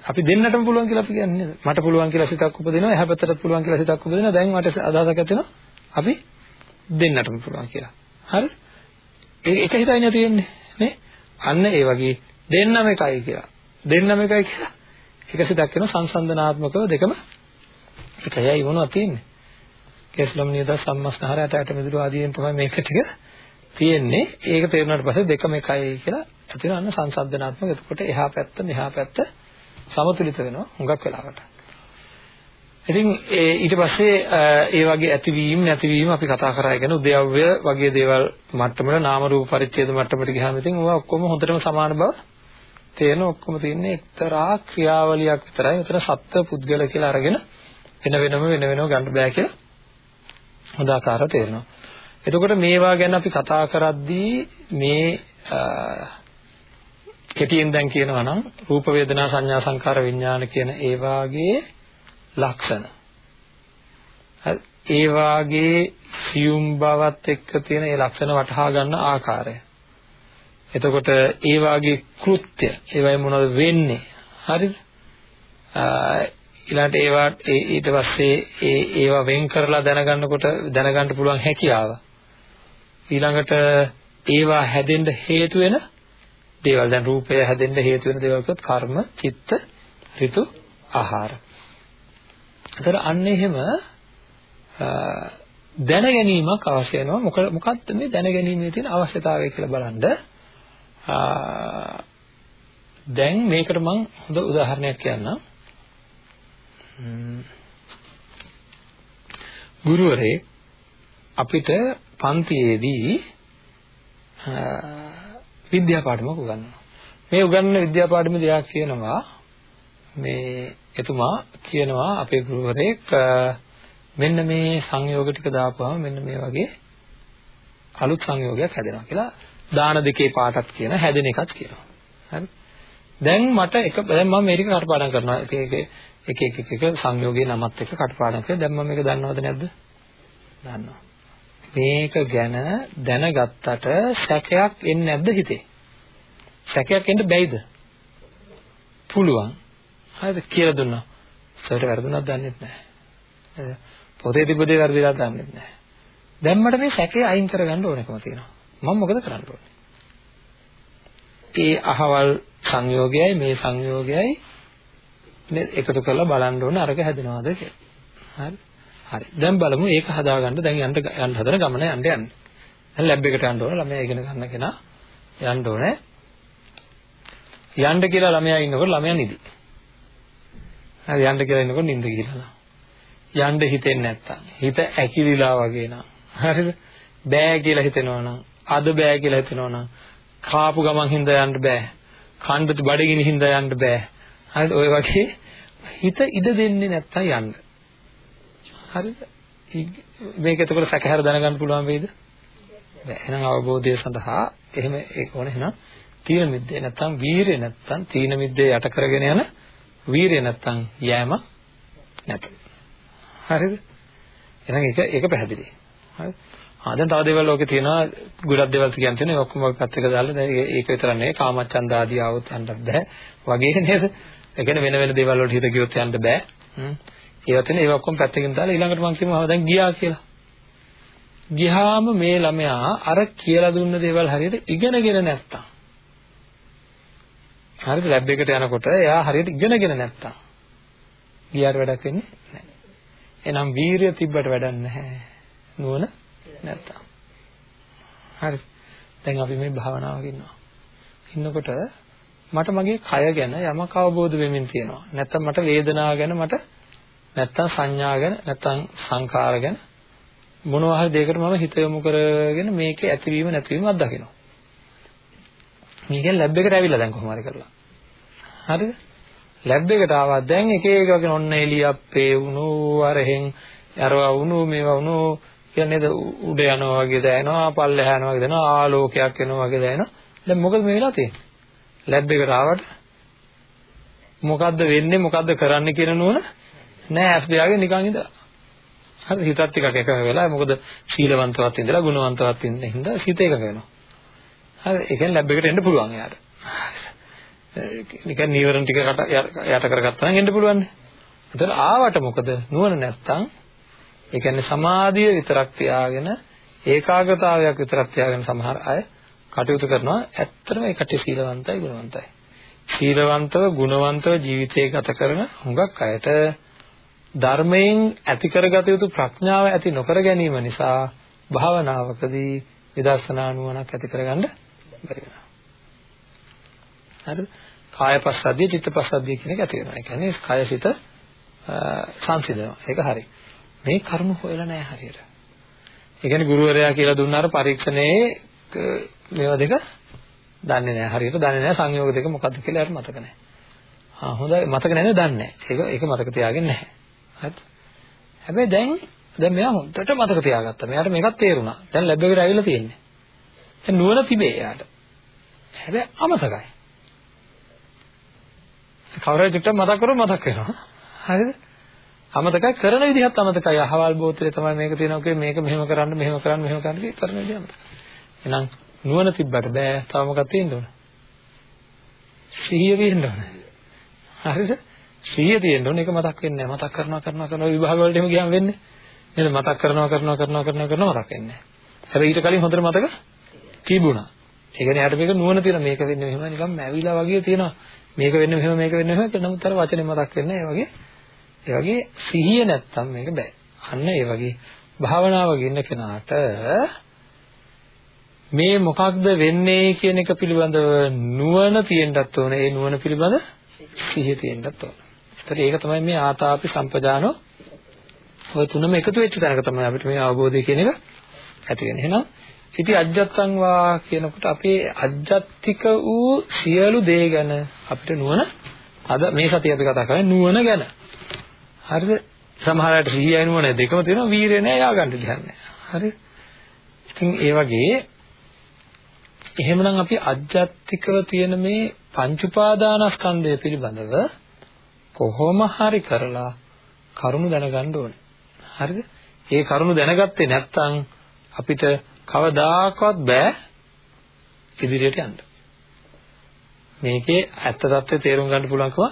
B: අපි දෙන්නටම පුළුවන් කියලා අපි කියන්නේ නේද? මට පුළුවන් කියලා සිතක් උපදිනවා, එහා පැත්තටත් පුළුවන් කියලා සිතක් උපදිනවා. දැන් මට අදහසක් ඇති අපි දෙන්නටම පුළුවන් කියලා. හරි? ඒ එක හිතයි තියෙන්නේ නේ? අන්න ඒ වගේ දෙන්නම එකයි කියලා. දෙන්නම එකයි කියලා. එක සිතක් වෙන සංසන්දනාත්මකව දෙකම එකයි මොනවද තියෙන්නේ? කේස්ලම් නියද සම්මස්නහරයට ඇට මිදුළු ආදීන් තමයි මේක ටික තියෙන්නේ. ඒක තේරුණාට පස්සේ දෙකම එකයි කියලා ඇති වෙන සංසන්දනාත්මක. එතකොට එහා පැත්ත මෙහා පැත්ත සමතුලිත වෙනවා හුඟක් වෙලාවට. ඉතින් ඒ ඊට පස්සේ ඒ වගේ ඇතිවීම නැතිවීම අපි කතා කරා කියන උද්‍යව්‍ය වගේ දේවල් මට්ටමල නාම රූප පරිච්ඡේද මට්ටමට ගියාම ඉතින් ඒවා ඔක්කොම හොඳටම සමාන බව තේරෙන ඔක්කොම තියෙන්නේ එක්තරා ක්‍රියාවලියක් විතරයි. උතර සත්ත්ව පුද්ගල කියලා අරගෙන වෙන වෙනම වෙන වෙනම ගන්න බෑ කියලා හොඳ ආකාරව තේරෙනවා. එතකොට මේවා ගැන අපි කතා කරද්දී මේ කෙටියෙන් දැන් කියනවා නම් රූප වේදනා සංඥා සංකාර විඥාන කියන ඒ වාගේ ලක්ෂණ. හරි. ඒ වාගේ සියුම් බවත් එක්ක තියෙන ඒ ලක්ෂණ වටහා ගන්න ආකාරය. එතකොට ඒ වාගේ කෘත්‍ය ඒවයි මොනවද වෙන්නේ? හරිද? ඊළඟට ඒවා ඊට පස්සේ ඒ ඒවා වෙන් කරලා දැනගන්නකොට දැනගන්න පුළුවන් හැකියාව ඊළඟට ඒවා හැදෙන්න හේතු වෙන දේවල් දැන් රූපය හැදෙන්න හේතු වෙන දේවල් කිව්වොත් කර්ම, චිත්ත, ඍතු, ආහාර. ඒතර අන්න එහෙම දැන ගැනීමක් අවශ්‍ය වෙනවා. මොකද මොකක්ද මේ දැන ගැනීමේ තියෙන අවශ්‍යතාවය කියලා බලන්න. දැන් මේකට මම හොඳ උදාහරණයක් කියන්නම්. ගුරුවරේ අපිට පන්තියේදී විද්‍යා පාඩමක් උගන්වනවා. මේ උගන්වන විද්‍යා පාඩමේදී එයා කියනවා මේ එතුමා කියනවා අපේ ගුරුවරයෙක් මෙන්න මේ සංයෝග ටික දාපුවම මෙන්න මේ වගේ අලුත් සංයෝගයක් හැදෙනවා කියලා දාන දෙකේ පාටක් කියන හැදෙන එකත් කියනවා. හරි. දැන් මට එක දැන් මම මේක කටපාඩම් කරනවා. එක එක එක එක එක එක සංයෝගයේ නමත් එක්ක කටපාඩම් කරලා දැන් මම මේක දන්නවද නැද්ද? දන්නවා. මේක ගැන දැනගත්තට සැකයක් එන්නේ නැද්ද හිතේ? සැකයක් එන්න බැයිද? පුළුවන්. හරිද කියලා දුන්නා. සර්ට වැරදුනක් දන්නේ නැහැ. පොතේ තිබ්බ දේ වැරදිලා දන්නේ නැහැ. දැන් මට මේ සැකේ අයින් කරගන්න ඕනකම තියෙනවා. මම මොකද කරන්න ඕනේ? ඒ අහවල් සංයෝගයයි මේ සංයෝගයයි එකතු කරලා බලන්න ඕනේ අරක හැදෙනවද කියලා. හරි. හරි. දැන් බලමු ඒක හදාගන්න දැන් යන්න යන්න හදන ගමන යන්න යන්න. දැන් ලැබ් එකට යන්න ඕන ළමයා ඉගෙන ගන්න කෙනා යන්න ඕනේ. යන්න කියලා ළමයා ඉන්නකොට ළමයා නිදි. හරි යන්න කියලා ඉන්නකොට නිින්ද ගිහලා. යන්න හිතෙන්නේ නැත්තම් හිත ඇකිලිලා වගේ නා. හරිද? බෑ කියලා හිතෙනවා නම් අද බෑ කියලා හිතෙනවා නම් කාපු ගමන් හින්දා යන්න බෑ. කණ්ඩතු බඩගිනි හින්දා යන්න බෑ. හරිද? ඔය වගේ හිත ඉඩ දෙන්නේ නැත්තම් යන්න. හරිද? මේක එතකොට සැකහැර දැනගන්න පුළුවන් වේද? බෑ. එහෙනම් අවබෝධය සඳහා එහෙම ඒක ඕනේ එහෙනම් තීන මිද්දේ නැත්තම් වීරිය නැත්තම් තීන මිද්දේ යට කරගෙන යන වීරිය නැත්තම් යෑම නැත. හරිද? එහෙනම් ඒක ඒක පැහැදිලි. හරි. ආ දැන් තව දේවල් ලෝකේ තියෙනවා ගොඩක් දේවල් කියන්න තියෙනවා ඔක්කොම අපි පැත්තක දාලා දැන් ඒක විතර නෙවෙයි කාමච්ඡන්ද ආදී આવොත් යන්නත් බෑ වගේ නේද ඒ කියන්නේ වෙන වෙන දේවල් වලට හිත ගියොත් යන්න බෑ ඒවා තියෙන ඒවා ඔක්කොම පැත්තකින් දාලා ඊළඟට මම කියමු දැන් ගියා කියලා ගියාම මේ ළමයා අර කියලා දුන්න දේවල් හරියට ඉගෙනගෙන නැත්තම් හරිද ලැබ් එකට යනකොට එයා හරියට ඉගෙනගෙන නැත්තම් ගියාට වැඩක් වෙන්නේ නැහැ එහෙනම් වීරිය තිබ්බට වැඩක් නැහැ නුවණ නැත්තම්. හරි. දැන් අපි මේ භාවනාවක ඉන්නවා. ඉන්නකොට මට මගේ කය ගැන යමක් අවබෝධ වෙමින් තියෙනවා. නැත්තම් මට වේදනාව ගැන මට නැත්තම් සංඥා ගැන නැත්තම් සංකාර ගැන මොනවා හරි දෙයකට මම හිත යොමු කරගෙන මේකේ ඇතිවීම නැතිවීම අත්දකිනවා. මේකෙන් ලැබ් එකට ඇවිල්ලා දැන් කොහොම හරි කරලා. හරිද? ලැබ් එකට ආවා දැන් එක එක වගේ ඔන්න එළියප්පේ වුණු අරහෙන් අරවා වුණු මේවා වුණු කියන්නේ නේද උඩ යනවා වගේ දැනෙනවා පල්ලෙහා යනවා වගේ දැනෙනවා ආලෝකයක් එනවා වගේ දැනෙනවා දැන් මොකද මේ වෙලා තියෙන්නේ ලැබ් එකට ආවට මොකද්ද වෙන්නේ මොකද්ද කරන්න කියන නුවණ නෑ ඇස් දෙයාගෙන නිකන් ඉඳලා. හරි හිතත් ටිකක් එකඟ වෙලා මොකද සීලවන්තවත් ඉඳලා ගුණවන්තවත් ඉන්න හින්දා හිත එකඟ වෙනවා. හරි ඒ කියන්නේ ලැබ් එකට එන්න පුළුවන් එයාට. නිකන් නීවරණ ටික යට කරගත්තා නම් එන්න පුළුවන්. නේ ඒතර ආවට මොකද? නුවණ නැත්තම් ඒ කියන්නේ සමාධිය විතරක් තියාගෙන ඒකාග්‍රතාවයක් විතරක් තියාගෙන සමහර අය කටයුතු කරනවා. ඇත්තටම ඒ කටේ සීලවන්තයි ගුණවන්තයි. සීලවන්තව ගුණවන්තව ජීවිතය ගත කරන හුඟක් අයට ධර්මයෙන් ඇති කරගත යුතු ප්‍රඥාව ඇති නොකර ගැනීම නිසා භාවනාවකදී විදර්ශනා නුවණක් ඇති කරගන්න බැරි වෙනවා. හරිද? කායපස්සද්ධිය චිත්තපස්සද්ධිය කියන එක ඇති වෙනවා. ඒ කියන්නේ කායසිත සංසිඳනවා. ඒක හරියි. මේ කරුණු හොයලා නැහැ හරියට. ඒ කියන්නේ ගුරුවරයා කියලා දුන්නාර පරීක්ෂණයේ මේවා දෙක දන්නේ නැහැ හරියට දන්නේ නැහැ සංයෝග දෙක මොකක්ද කියලා එයාට මතක නැහැ. ආ හොඳයි මතක නැනේ දන්නේ නැහැ. ඒක ඒක මතක තියාගෙන නැහැ. හරිද? හැබැයි දැන් දැන් මෙයා හොඳට මතක තියාගත්තා. මෙයාට මේකත් තේරුණා. දැන් ලැබ් එකට ඇවිල්ලා තියෙන්නේ. දැන් නුවණ තිබේ එයාට. හැබැයි අමතකයි. කවුරුහරි චුට්ටක් මතක් කරොත් මතක් වෙනවා. හරිද? අමතකයි කරන විදිහත් අමතකයි. අහවල් බෝතලේ තමයි මේක තියෙනවා කියේ මේක මෙහෙම කරන්න මෙහෙම කරන්න මෙහෙම කරන්න කිය කරන විදිහ අමතකයි. එහෙනම් නුවණ තිබ්බට බෑ. තව මොකක්ද තියෙන්න ඕන? සිහිය වෙන්න ඕන. හරිද? සිහිය තියෙන්න ඕනේ ඒක මතක් වෙන්නේ නැහැ. මතක් කරනවා කරනවා කරනවා විභාග වලට එහෙම ගියාම වෙන්නේ. නේද? මතක් කරනවා කරනවා කරනවා කරනවා කරනවා මතක් වෙන්නේ නැහැ. හැබැයි ඊට කලින් හොඳට මතක තිබුණා. ඒ කියන්නේ යාට මේක නුවණ තියෙන මේක වෙන්නේ මෙහෙම නිකන් මැවිලා වගේ තියෙනවා. මේක වෙන්නේ මෙහෙම මේක වෙන්නේ මෙහෙම නමුත් අර වචනේ මතක් වෙන්නේ නැහැ. ඒ වගේ ඒ වගේ සිහිය නැත්තම් මේක බෑ. අන්න ඒ වගේ භාවනාව ගෙන්න කෙනාට මේ මොකක්ද වෙන්නේ කියන එක පිළිබඳව නුවණ තියෙන්නත් ඕනේ. ඒ නුවණ පිළිබඳ සිහිය තියෙන්නත් ඕනේ. ඒතර ඒක තමයි මේ ආතාපි සම්පජානෝ ඔය තුනම එකතු වෙච්ච තැනක තමයි අපිට මේ අවබෝධය කියන එක ඇති වෙන්නේ. එහෙනම් ඉති අජ්ජත්තං වා කියනකොට අපේ අජ්ජත්තික වූ සියලු දේ ගැන අපිට නුවණ අද මේ සතිය අපි කතා කරන්නේ නුවණ ගැන. හරිද? සමහර අයට සිහියයි නුවණ දෙකම තියෙනවා වීරය නෑ යා ගන්න දෙයක් නෑ. හරි? ඉතින් ඒ වගේ එහෙමනම් අපි අජ්ජත්තිකව තියෙන මේ පංච උපාදානස්කන්ධය පිළිබඳව කොහොම හරි කරලා කරුණු දැනගන්න ඕනේ. හරිද? ඒ කරුණු දැනගත්තේ නැත්නම් අපිට කවදාකවත් බෑ ඉදිරියට යන්න. මේකේ ඇත්ත తත්ත්වය තේරුම් ගන්න පුළුවන්කම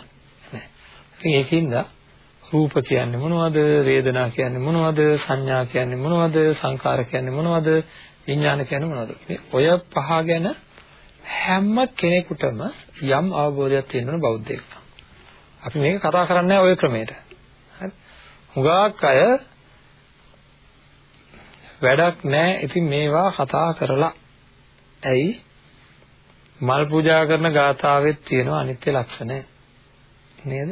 B: නැහැ. ඉතින් ඒකින්ද රූප කියන්නේ මොනවද? වේදනා කියන්නේ මොනවද? සංඥා කියන්නේ මොනවද? සංකාර කියන්නේ මොනවද? විඥාන කියන්නේ මොනවද? ඔය පහ ගැන හැම කෙනෙකුටම යම් අවබෝධයක් තියෙනවා බෞද්ධයෙක්. අපි මේක කතා කරන්නේ ওই ක්‍රමයට. හරි. හුඟක් අය වැඩක් නැහැ. ඉතින් මේවා කතා කරලා ඇයි මල් පූජා කරන ගාථාවෙත් තියෙනවා අනිත්‍ය ලක්ෂණ නේද?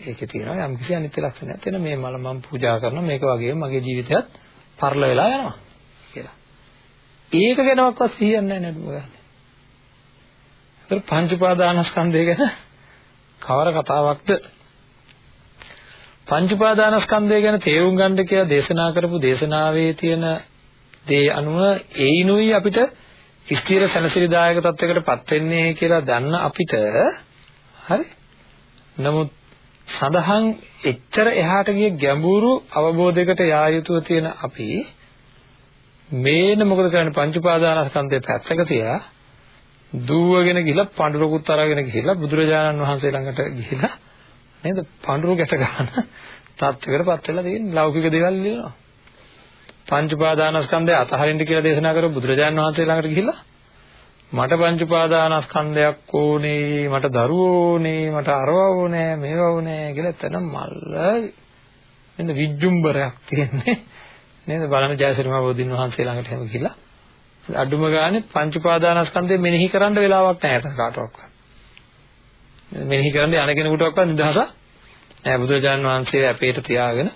B: ඒකේ තියෙනවා යම් කිසි අනිත්‍ය ලක්ෂණයක් තියෙන මේ මල මම පූජා කරනවා මේක වගේම මගේ ජීවිතයත් පරල වෙලා යනවා කියලා. ඒක ගැනවත් සිහියක් නැහැ නේද මොකද? ඒතර පංච උපාදානස්කන්ධය ගැන කවර කතාවක්ද? පංච උපාදානස්කන්ධය ගැන තේරුම් ගන්න කියලා දේශනා කරපු දේශනාවේ තියෙන දේ අනුව ඒිනුයි අපිට ස්ථිර සැනසිරිදායක තත්යකටපත් වෙන්නේ කියලා දන්න අපිට හරි නමුත් සඳහන් එච්චර එහාට ගිය ගැඹුරු අවබෝධයකට යා යුතුව තියෙන අපි මේන මොකද කරන්නේ පංච උපාදානස්කන්ධය පැත්තක තියා දුවගෙන ගිහලා පඬුරකුත් අරගෙන ගිහලා බුදුරජාණන් වහන්සේ ළඟට ගිහිලා නේද? පඳුරු ගැට ගන්න තත්වයකටපත් වෙලා තියෙන ලෞකික දේවල් ලියනවා පංච උපාදානස්කන්ධය අතහරින්න කියලා දේශනා කරපු බුදුරජාණන් වහන්සේ ළඟට ගිහිල්ලා මට පංච උපාදානස්කන්ධයක් ඕනේ මට දරුවෝ ඕනේ මට අරව ඕනේ මේව ඕනේ කියලා එතන මල්ල නේද විජ්ජුම්බරයක් තියෙන්නේ. නේද? බලන ජයසිරිමා බෝධින් වහන්සේ ළඟට හැම ගිහිල්ලා අඩුම ගානේ පංච උපාදානස්කන්ධය මෙනෙහි කරන්න වෙලාවක් නැහැ කාටවත් මෙනෙහි කරන්න යන කෙනෙකුටවත් නිදහසක් නෑ බුදුරජාන් වහන්සේ අපේට තියාගෙන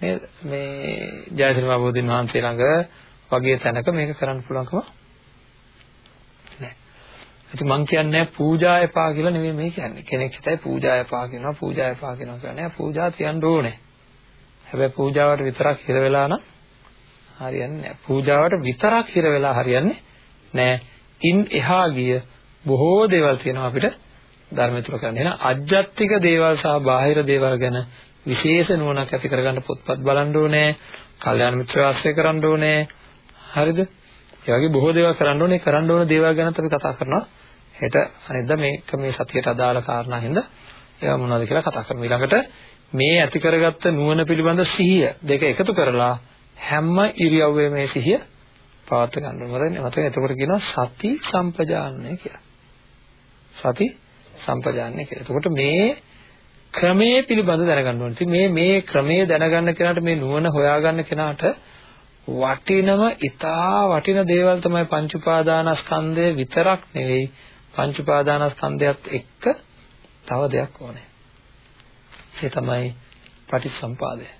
B: නේද මේ ජයසිරිමා බෝධින් වහන්සේ ළඟ වගේ තැනක මේක කරන්න පුළුවන්කම නෑ. ඉතින් මං කියන්නේ පූජා එපා කියලා නෙවෙයි මේ කියන්නේ. කෙනෙක් හිතයි පූජා එපා කියනවා පූජා එපා කියනවා කියන්නේ පූජා තියන්න ඕනේ. හැබැයි පූජාවට විතරක් හිර වෙලා නම් හරියන්නේ නෑ. පූජාවට විතරක් හිර වෙලා හරියන්නේ නෑ. ඉන් එහා ගිය බොහෝ දේවල් තියෙනවා අපිට ධර්මය තුල කරන්නේ. එහෙනම් අජ්ජත්තික දේවල් සහ බාහිර දේවල් ගැන විශේෂ නුවණක් ඇති කරගන්න පොත්පත් බලන්න ඕනේ. කල්යාණ මිත්‍ර ආශ්‍රය කරන්න ඕනේ. හරිද? ඒ වගේ බොහෝ දේවල් කරන්න ඕනේ. කරන්න ඕන දේවල් ගැනත් අපි කතා කරනවා. හෙට අනිද්දා මේක මේ සතියට අදාළ කාරණා හින්දා ඒවා මොනවද කියලා කතා කරමු. ඊළඟට මේ ඇති කරගත්ත නුවණ පිළිබඳ සිහිය දෙක එකතු කරලා හැම ඉරියව්වේ මේ සිහිය පවත් ගන්න ඕනේ. මතක එතකොට කියනවා සති සම්පජාන්නය කියලා. සති සම්පජාන්නේ කියලා. එතකොට මේ ක්‍රමයේ පිළිබඳ දැනගන්න ඕනේ. ඉතින් මේ මේ ක්‍රමයේ දැනගන්න කෙනාට මේ නුවණ හොයාගන්න කෙනාට වටිනම ඊටා වටින දේවල් තමයි පංච උපාදානස්කන්ධය විතරක් නෙවෙයි පංච උපාදානස්කන්ධයත් එක්ක තව දෙයක් ඕනේ. ඒ තමයි පටිච්චසම්පාදය.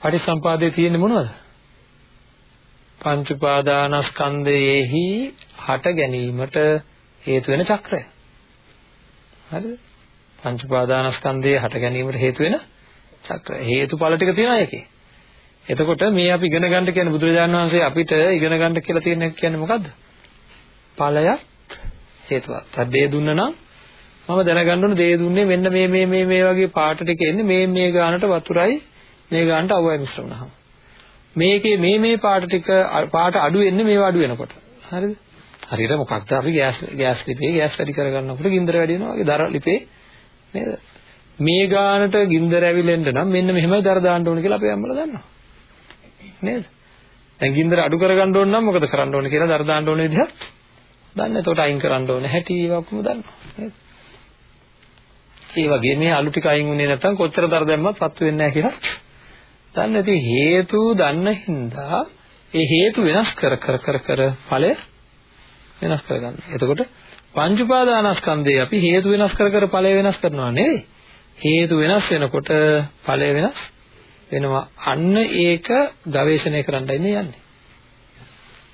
B: පටිච්චසම්පාදයේ තියෙන්නේ මොනවද? පංච උපාදානස්කන්ධයේහි හට ගැනීමට හේතු වෙන චක්‍රය. හරිද? පංච උපාදානස්කන්ධයේ හට ගැනීමට හේතු වෙන චක්‍රය. හේතුඵල ටික තියෙනවා ඒකේ. එතකොට මේ අපි ඉගෙන ගන්න කියන්නේ බුදුරජාණන් වහන්සේ අපිට ඉගෙන ගන්න කියලා තියෙන කියන්නේ මොකද්ද? ඵලයක් හේතුවක්. තද්දේ දුන්න නම් මම දැනගන්න ඕන දේ දුන්නේ මෙන්න මේ මේ මේ මේ වගේ පාට ටික එන්නේ මේ මේ ගානට වතුරයි මේ ගානට අවයව මිශ්‍ර වුණාම. මේකේ මේ මේ පාට ටික පාට අඩු වෙන්නේ මේවා අඩු වෙනකොට. හරිද? හරියට මොකක්ද අපි ගෑස් ගෑස් ලිපේ ගෑස් වැඩි කරගන්නකොට ගින්දර වැඩි වෙනවා වගේ දර ලිපේ නේද? මේ ගානට ගින්දර ඇවිලෙන්න නම් මෙන්න මෙහෙමයි දර දාන්න ඕන කියලා අපේ අම්මලා දන්නවා. නේද? දැන් ගින්දර අඩු කරගන්න ඕන නම් මොකද කරන්න ඕන කියලා දර දාන්න ඕන විදිහත් දන්න. එතකොට අයින් කරන්න ඕන හැටි ඒවා ඔක්කොම දන්නවා. නේද? ඒ වගේ මේ අලු ටික අයින් වුණේ නැත්නම් කොච්චර දර දැම්මත් පත්තු වෙන්නේ නැහැ කියලා දන්න. ඉතින් හේතු දන්න හින්දා ඒ හේතු වෙනස් කර කර කර කර ඵලය වෙනස් කරගන්න. එතකොට පංච උපාදානස්කන්ධේ අපි හේතු වෙනස් කර කර ඵලය වෙනස් කරනවා නෙවෙයි. හේතු වෙනස් වෙනකොට ඵලය වෙනස් වෙනවා. අන්න ඒක ගවේෂණය කරන්නයි මේ යන්නේ.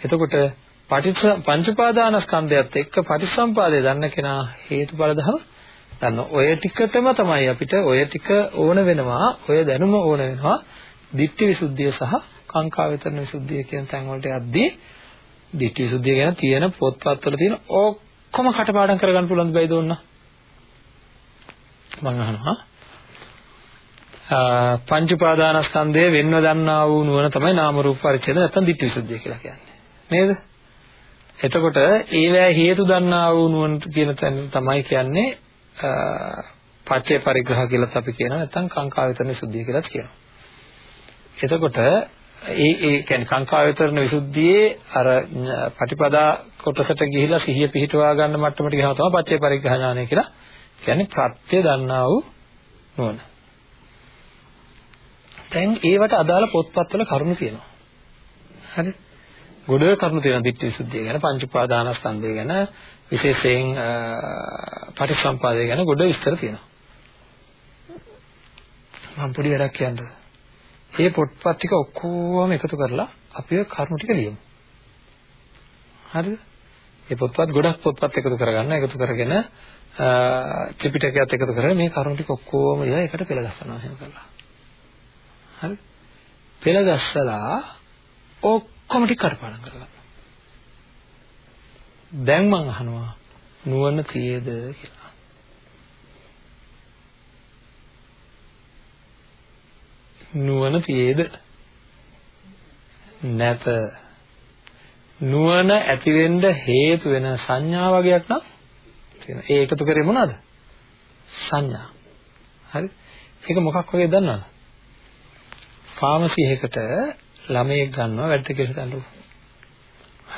B: එතකොට පටිච්ච පංච උපාදානස්කන්ධයත් එක්ක පටිච්චසම්පාදය දන්න කෙනා හේතුඵල ධම දන්න. ඔය ටිකටම තමයි අපිට ඔය ටික ඕන වෙනවා. ඔය දැනුම ඕන වෙනවා. Ditthi visuddhiය සහ කාංකා විතරන විසුද්ධිය කියන තැන් වලට යද්දී ditthi visuddhiය ගැන තියෙන පොත්පත්වල තියෙන ඔක්කොම කටපාඩම් කරගන්න පුළුවන් බයිද ඕන්න මම අහනවා. පංච උපාදානස්කන්ධය වෙන්ව දන්නා වූ නුවණ තමයි නාම රූප පරිච්ඡේද නැත්නම් ditthi visuddhiය කියලා කියන්නේ. නේද? එතකොට ඒවැ හේතු දන්නා වූ නුවණ කියන තැන තමයි කියන්නේ පච්චේ පරිග්‍රහ කියලාත් අපි කියනවා නැත්නම් කාංකා විතරන විසුද්ධිය කියලාත් කියනවා. එතකොට ඒ ඒ කියන්නේ කාංකා විතරන විසුද්ධියේ අර පටිපදා කොටසට ගිහිලා සිහිය පිහිටවා ගන්න මට්ටමට ගියාම තමයි පච්චේ පරිග්‍රහ ඥානය කියලා කියන්නේ ප්‍රත්‍ය දන්නා වූ නුවණ. දැන් ඒවට අදාළ පොත්පත්වල කරුණු තියෙනවා. හරි? ගොඩ කරුණු තියෙනවා ditthi visuddhiය ගැන පංච උපාදානස්කන්ධය ගැන විශේෂයෙන් පටිච්චසම්පාදය ගැන ගොඩ විස්තර තියෙනවා. මම පොඩි වැඩක් කියන්නද? මේ පොත්පත් ටික ඔක්කොම එකතු කරලා අපි ඔය කරුණු ටික ලියමු. හරිද? මේ පොත්පත් ගොඩක් පොත්පත් එකතු කරගන්න එකතු කරගෙන ත්‍රිපිටකයත් එකතු කරගෙන මේ කරුණු ටික ඔක්කොම ලියලා එකට පෙළ ගස්සනවා එහෙම කරලා. හරි? පෙළ ගස්සලා ඔක්කොම ටික කටපාඩම් කරගන්න. දැන් මම අහනවා නුවණ තියේද කියලා. නුවණ තියේද නැත. නුවණ ඇති වෙන්න හේතු වෙන සංඥා වගේක් නම් තියෙනවා. ඒ එකතු කරේ මොනවද? සංඥා. හරි. ඒක මොකක් වගේ දන්නවද? ෆාමසි එකකට ළමයෙක් ගන්නවා වැඩට කියලා ගන්නකො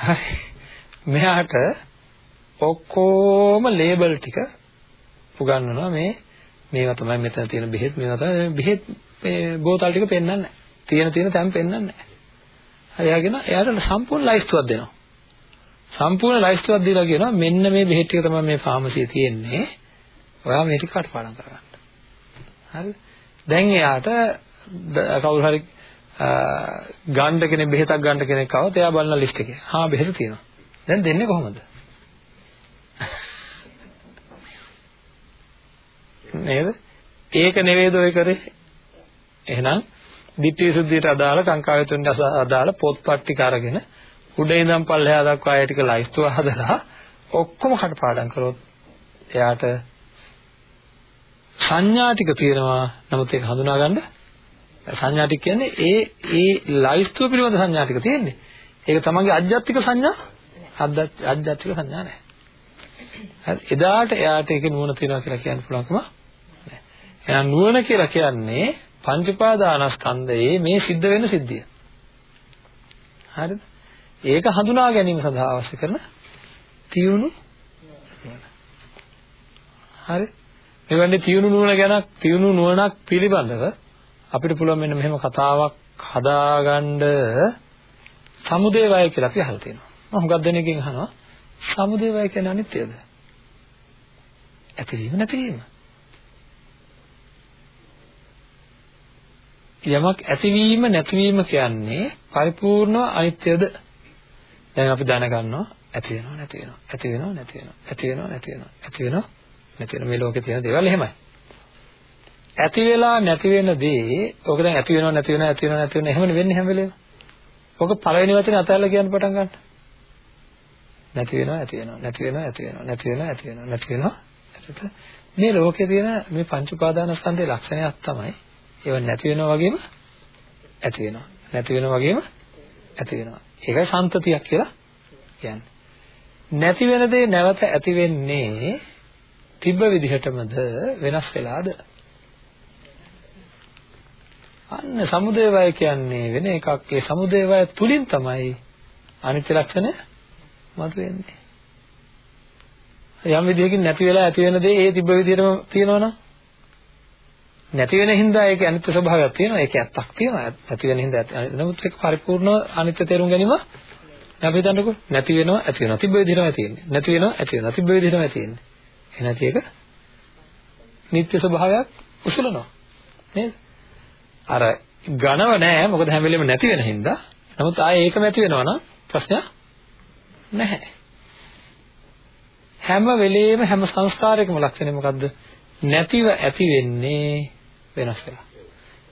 B: හරි. මෙයාට ඔක්කොම ලේබල් ටික උගන්වනවා මේ මේවා තමයි මෙතන තියෙන බෙහෙත් මේවා තමයි බෙහෙත්. මේ බෝතල් ටික පෙන්වන්නේ නැහැ. තියෙන තියෙන තැන් පෙන්වන්නේ නැහැ. හරි එයාගෙන එයාට සම්පූර්ණ ලයිස්තුවක් දෙනවා. සම්පූර්ණ ලයිස්තුවක් දීලා කියනවා මෙන්න මේ බෙහෙත් ටික තමයි මේ ෆාමසියේ තියෙන්නේ. ඔයා මේ ටික කටපාඩම් කරගන්න. හරි. දැන් එයාට කවුරු හරි ගන්න කෙනෙක් බෙහෙතක් ගන්න කෙනෙක් ආවොත් එයා බලන ලිස්ට් එකේ. හා බෙහෙත තියෙනවා. දැන් දෙන්නේ කොහොමද? නේද? ඒක නෙවෙයිද ඔය කරේ? එහෙනම් ditthi visuddhiyට අදාළ සංකායතුන්ට අදාළ පොත්පත් ටික අරගෙන උඩ ඉඳන් පල්ලෙහා දක්වා ඒ ටික ලයිස්තුව හදලා ඔක්කොම කටපාඩම් කරොත් එයාට සංඥා ටික තියෙනවා. නමුත් ඒක හඳුනා ගන්න සංඥා ටික කියන්නේ ඒ ඒ ලයිස්තුව පිළිබඳ සංඥා ටික තියෙන්නේ. ඒක තමන්ගේ අධ්‍යාත්මික සංඥා. අධ්‍යාත්මික සංඥා නැහැ හරි. එදාට එයාට ඒක නුවණ තියෙනවා කියලා කියන්න පුළුවන්කම නැහැ එහෙනම් නුවණ කියලා කියන්නේ පංච උපාදානස්කන්ධයේ මේ සිද්ධ වෙන සිද්ධිය. හරිද? ඒක හඳුනා ගැනීම සඳහා අවශ්‍ය කරන තියුණු හරි? මෙවැනි තියුණු නුවණ ගැන තියුණු නුවණක් පිළිබඳව අපිට පුළුවන් මෙන්න මෙහෙම කතාවක් හදාගන්න සමුදේ වය කියලා අපි අහලා තියෙනවා. මම හුඟක් දෙනෙක්ගෙන් අහනවා සමුදේ වය කියන්නේ අනිත්‍යද? ඇතිවීම නැතිවීම. යමක් ඇතිවීම නැතිවීම කියන්නේ පරිපූර්ණව අනිත්‍යද? දැන් අපි දැනගන්නවා ඇති වෙනව නැති වෙනව ඇති වෙනව නැති වෙනව ඇති වෙනව නැති වෙනව ඇති වෙනව නැති වෙනව මේ ලෝකේ තියෙන දේවල් එහෙමයි. ඇති වෙලා නැති වෙන දේ ඕක දැන් ඇති වෙනව නැති වෙනව ඇති වෙනව නැති වෙනව එහෙමනේ වෙන්නේ හැම වෙලේම. ඕක පළවෙනි වචනේ අතහැරලා කියන්න පටන් ගන්න. නැති වෙනව ඇති වෙනව නැති වෙනව ඇති වෙනව නැති වෙනව ඇති වෙනව නැති වෙනව මේ ලෝකේ තියෙන මේ පංච උපාදානස්කන්ධයේ ලක්ෂණයක් තමයි ඒව නැති වෙනවා වගේම ඇති වෙනවා. නැති වෙනවා වගේම ඇති වෙනවා. ඒකයි සම්තතියක් කියලා කියන්නේ. නැති වෙන දේ නැවත ඇති වෙන්නේ තිබ්බ විදිහටමද වෙනස් වෙලාද? අන්න සමුදය වය කියන්නේ වෙන එකක්. ඒ සමුදය වය තුලින් තමයි අනිත්‍ය ලක්ෂණය මතුවෙන්නේ. යම් විදියකින් නැති වෙලා ඇති වෙන දේ ඒ තිබ්බ විදිහටම තියෙනවනම් නැති වෙන හින්දා ඒකේ අනිත්‍ය ස්වභාවයක් තියෙනවා ඒකේ ඇත්තක් තියෙනවා. නැති වෙන හින්දා නමුත් ඒක පරිපූර්ණ අනිත්‍ය තේරුම් ගැනීම අපි හිතන්නකෝ. නැති වෙනවා ඇති වෙනවා තිබ්බ විදිහටමයි තියෙන්නේ නැති වෙනවා ඇති වෙනවා තිබ්බ විදිහටමයි තියෙන්නේ එහෙනම් ඒක නිත්‍ය ස්වභාවයක් උසුලනවා. නේද? අර ඝනව නෑ මොකද හැම වෙලෙම නැති වෙන හින්දා. නමුත් ආයේ ඒකම ඇති වෙනවා නම් ප්‍රශ්නයක් නැහැ. හැම වෙලෙම හැම සංස්කාරයකම ලක්ෂණය මොකද්ද? නැතිව ඇති වෙන්නේ වෙනස් වෙලා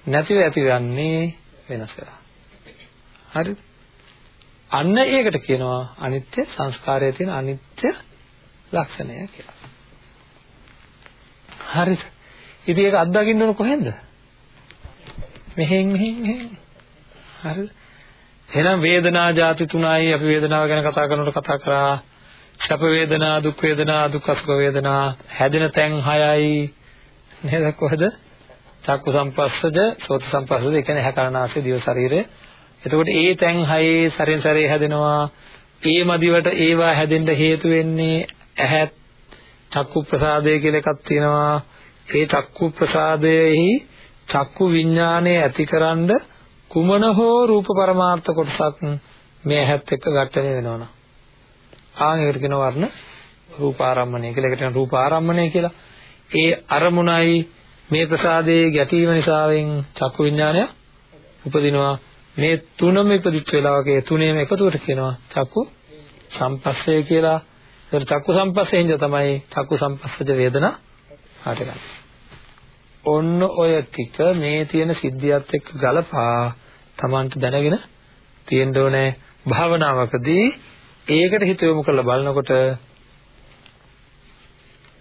B: නැතිව ඇති වෙන්නේ වෙනස් වෙලා හරිද? අන්න ඒකට කියනවා අනිත්‍ය සංස්කාරයේ තියෙන අනිත්‍ය ලක්ෂණය කියලා. හරිද? ඉතින් ඒක අත්දකින්න ඕන කොහෙන්ද? මෙහෙන් මෙහෙන් මෙහෙන්. හරිද? එහෙනම් වේදනා ಜಾති තුනයි අපි වේදනාව ගැන කතා කරනකොට කතා කරා. සැප වේදනා දුක් වේදනා දුක් අසුඛ වේදනා හැදෙන තැන් හයයි. නේද? කොහෙද? චක්කු සම්පස්සද සෝත සම්පස්සද ඒ කියන්නේ හැකරනාසය දිව ශරීරය එතකොට ඒ තැන් හයේ සැරෙන් සැරේ හැදෙනවා ඒ මදිවට ඒවා හැදෙන්න හේතු වෙන්නේ ඇහත් චක්කු ප්‍රසාදය කියලා එකක් තියෙනවා ඒ චක්කු ප්‍රසාදයෙහි චක්කු විඥානය ඇතිකරනද කුමන හෝ රූප පරමාර්ථ කොටසක් මේ ඇහත් එක්ක ඝට්ටණය වෙනවනම් ආන් ඒකට කියනවා වර්ණ රූපාරම්මණය කියලා. ඒකට කියන රූපාරම්මණය කියලා. ඒ අරමුණයි මේ ප්‍රසාදයේ ගැටීම නිසාවෙන් චක්කු විඥානය උපදිනවා. මේ තුනම ඉපදිච්ච වෙලාවකේ තුනේම එකතුවට කියනවා චක්කු සම්පස්සය කියලා. ඒතර චක්කු සම්පස්සයෙන් තමයි චක්කු සම්පස්සජ වේදනා හටගන්නේ. ඔන්න ඔය ටික මේ තියෙන සිද්ධියත් එක්ක ගලපා Tamanට දැනගෙන තියෙන්න ඕනේ භාවනාවකදී ඒකට හිත යොමු කරලා බලනකොට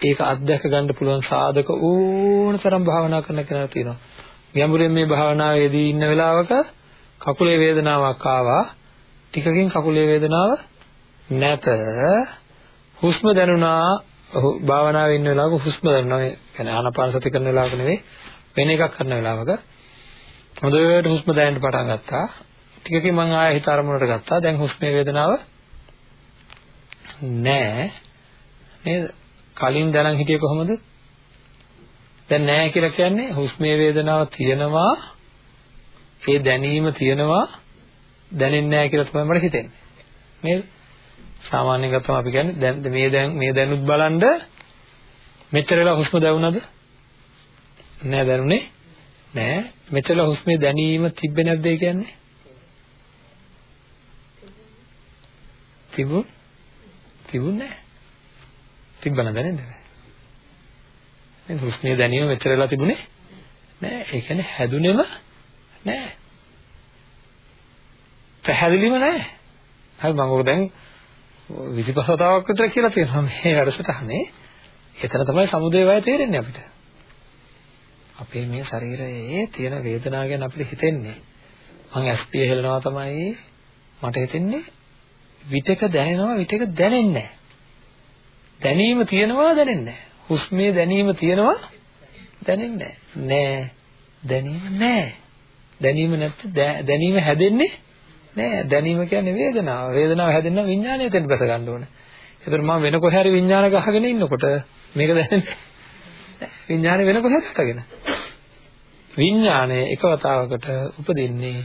B: ඒක අත්දැක ගන්න පුළුවන් සාධක ඕන තරම් භාවනා කරන කෙනා තියෙනවා. ගැඹුරින් මේ භාවනාවේදී ඉන්න වෙලාවක කකුලේ වේදනාවක් ආවා. ටිකකින් කකුලේ වේදනාව නැත. හුස්ම දැනුණා. භාවනාවේ ඉන්න වෙලාවක හුස්ම දැනුණා. ඒ කියන්නේ ආනාපාන සති කරන වෙලාවක නෙවෙයි වෙන එකක් කරන වෙලාවක හොඳට හුස්ම දැනෙන්න පටන් ගත්තා. ටිකකින් මම ආයෙ හිත අරමුණට ගත්තා. දැන් හුස්මේ වේදනාව නෑ නේද? කලින් දැනන් හිටියේ කොහොමද? දැන් නෑ කියලා කියන්නේ හුස්මේ වේදනාව තියෙනවා ඒ දැනීම තියෙනවා දැනෙන්නේ නෑ කියලා තමයි මට හිතෙන්නේ. නේද? සාමාන්‍යයෙන් ගත්තම අපි කියන්නේ දැන් මේ දැන් මේ දැනුත් බලන්න මෙච්චර වෙලා හුස්ම දැවුනද? නෑ දැනුනේ නෑ. මෙච්චර හුස්මේ දැනීම තිබ්බේ නැද්ද ඒ කියන්නේ? තිබුණ තිබුණේ නැහැ. තිබ්බන දැනෙන්නේ නැහැ. නේද? හුස්මේ දැනීම මෙච්චර වෙලා තිබුණේ නැහැ. ඒ කියන්නේ හැදුනේම නැහැ. පැහැදිලිම නැහැ. හරි මම ඔක දැන් 25 වතාවක් විතර කියලා තියෙනවා මේ වැඩසටහනේ. එතන තමයි සමුදේ වය තේරෙන්නේ අපිට. අපේ මේ ශරීරයේ තියෙන වේදනාව ගැන අපිට හිතෙන්නේ මං SP හෙලනවා තමයි මට හිතෙන්නේ විතක දැනෙනවා විතක දැනෙන්නේ දැනීම තියෙනවා දැනෙන්නේ හුස්මේ දැනීම තියෙනවා දැනෙන්නේ නෑ. දැනීම නෑ. දැනීම නැත්නම් දැනීම හැදෙන්නේ නෑ. දැනීම කියන්නේ වේදනාව. වේදනාව හැදෙන්න විඥානය දෙන්න බස ගන්න ඕනේ. ඒතර මම වෙන කොහේ හරි විඥාන ගහගෙන ඉන්නකොට මේක දැනෙන්නේ විඥානේ වෙන කොහේ හරි විඥානය එක වතාවකට උපදින්නේ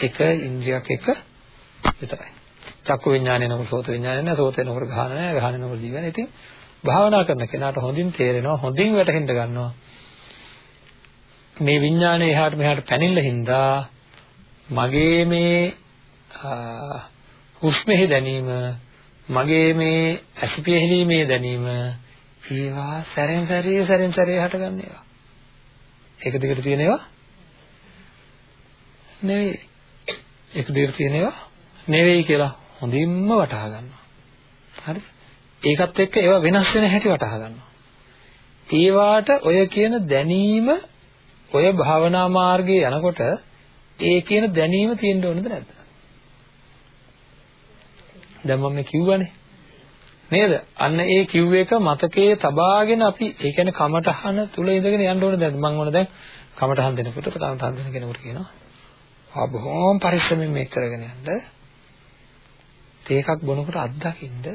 B: එක ඉන්ද්‍රියක් එක විතරයි. චක්කු විඥානය නම සෝත විඥානය නෑ සෝත වෙනකොට ගහන නෑ ගහන වෙනකොට ජීවන. ඉතින් භාවනා කරන කෙනාට හොඳින් තේරෙනවා හොඳින් වැටහෙන්න ගන්නවා. මේ විඥානය එහාට මෙහාට පැනින්න හින්දා මගේ මේ හුස්මෙහි දැනීම මගේ මේ ඇසිපියෙහිීමේ දැනීම ඒවා සැරෙන් සැරේ සැරෙන් සැරේ හටගන්න ඒවා. ඒක දිගට තියෙන ඒවා නෙවෙයි. ඒක දිගට තියෙන ඒවා නෙවෙයි කියලා හොඳින්ම වටහා ගන්නවා. හරිද? ඒකත් එක්ක ඒවා වෙනස් වෙන හැටි වටහා ගන්නවා. ඒවාට ඔය කියන දැනීම ඔය භාවනා මාර්ගයේ යනකොට ඒ කියන දැනීම තියෙන්න ඕනද නැද්ද? දැන් මම කිව්වනේ. නේද? අන්න ඒ කිව් එක මතකයේ තබාගෙන අපි ඒ කියන්නේ කමටහන තුල ඉඳගෙන යන්න ඕනේ දැන් මම ඕන දැන් කමටහන් දෙනකොට කමටහන් දෙන කෙනෙකුට කියනවා ආ බොහොම පරිස්සමෙන් මේක කරගෙන යන්න තේ එකක් බොනකොට අත්දකින්න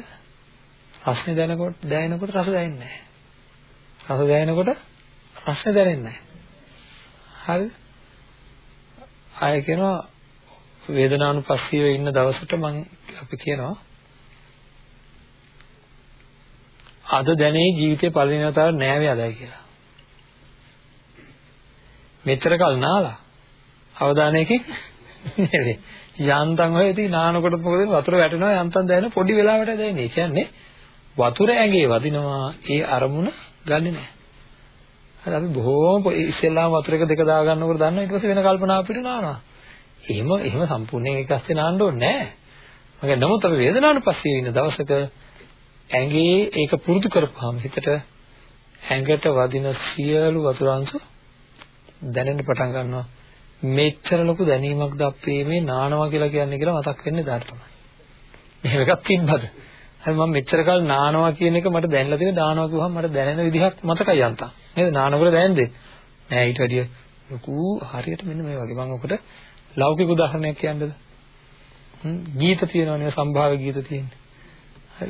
B: රසනේ දැනකොට දැනෙනකොට රස දැනෙන්නේ නැහැ රස දැනෙනකොට රසනේ දැනෙන්නේ නැහැ හරිද ආය කියනවා වේදනානුපස්සීව ඉන්න දවසට මම අපි කියනවා අද දැනේ ජීවිතේ පළවෙනි වතාවට නෑවේ අදයි කියලා. මෙච්චර කල් නාලා අවධානයකින් නෙවෙයි. යන්තම් ඔය ඉතින් නානකොට මොකද වතුර වැටෙනවා යන්තම් දැනෙන පොඩි වෙලාවට දැනෙන්නේ. ඒ කියන්නේ වතුර ඇඟේ වදිනවා ඒ අරමුණ ගන්නෙ නෑ. හරි අපි බොහෝම ඉස්සෙල්ලාම වතුර එක දෙක දා ගන්නකොට දන්නවා ඊට පස්සේ වෙන කල්පනා අපිට නානවා. එහෙම එහෙම සම්පූර්ණයෙන් එක අස්සේ නාන්න ඕනේ නෑ. මගේ නමුත් අපි වේදනානුපස්සී ඉන්න දවසක ඇඟේ ඒක පුරුදු කරපුවාම හිතට ඇඟට වදින සියලු වතුර අංශු දැනෙන්න පටන් ගන්නවා. මෙච්චර ලොකු දැනීමක්ද අපේ මේ නානවා කියලා කියන්නේ කියලා මතක් වෙන්නේ දාට තමයි. මෙහෙම එකක් තිබ්බද? හරි මම මෙච්චර කල් නානවා කියන එක මට දැනලා තියෙන දානවා කිව්වම මට දැනෙන විදිහක් මතකයි යන්තම්. නේද? නානකොට දැනෙන්නේ. නෑ ඊට වැඩිය ලොකු හරියට මෙන්න මේ වගේ මම ඔකට ලෞකික උදාහරණයක් කියන්නද? ගීත තියෙනවනේ සම්භාව්‍ය ගීත තියෙන්නේ.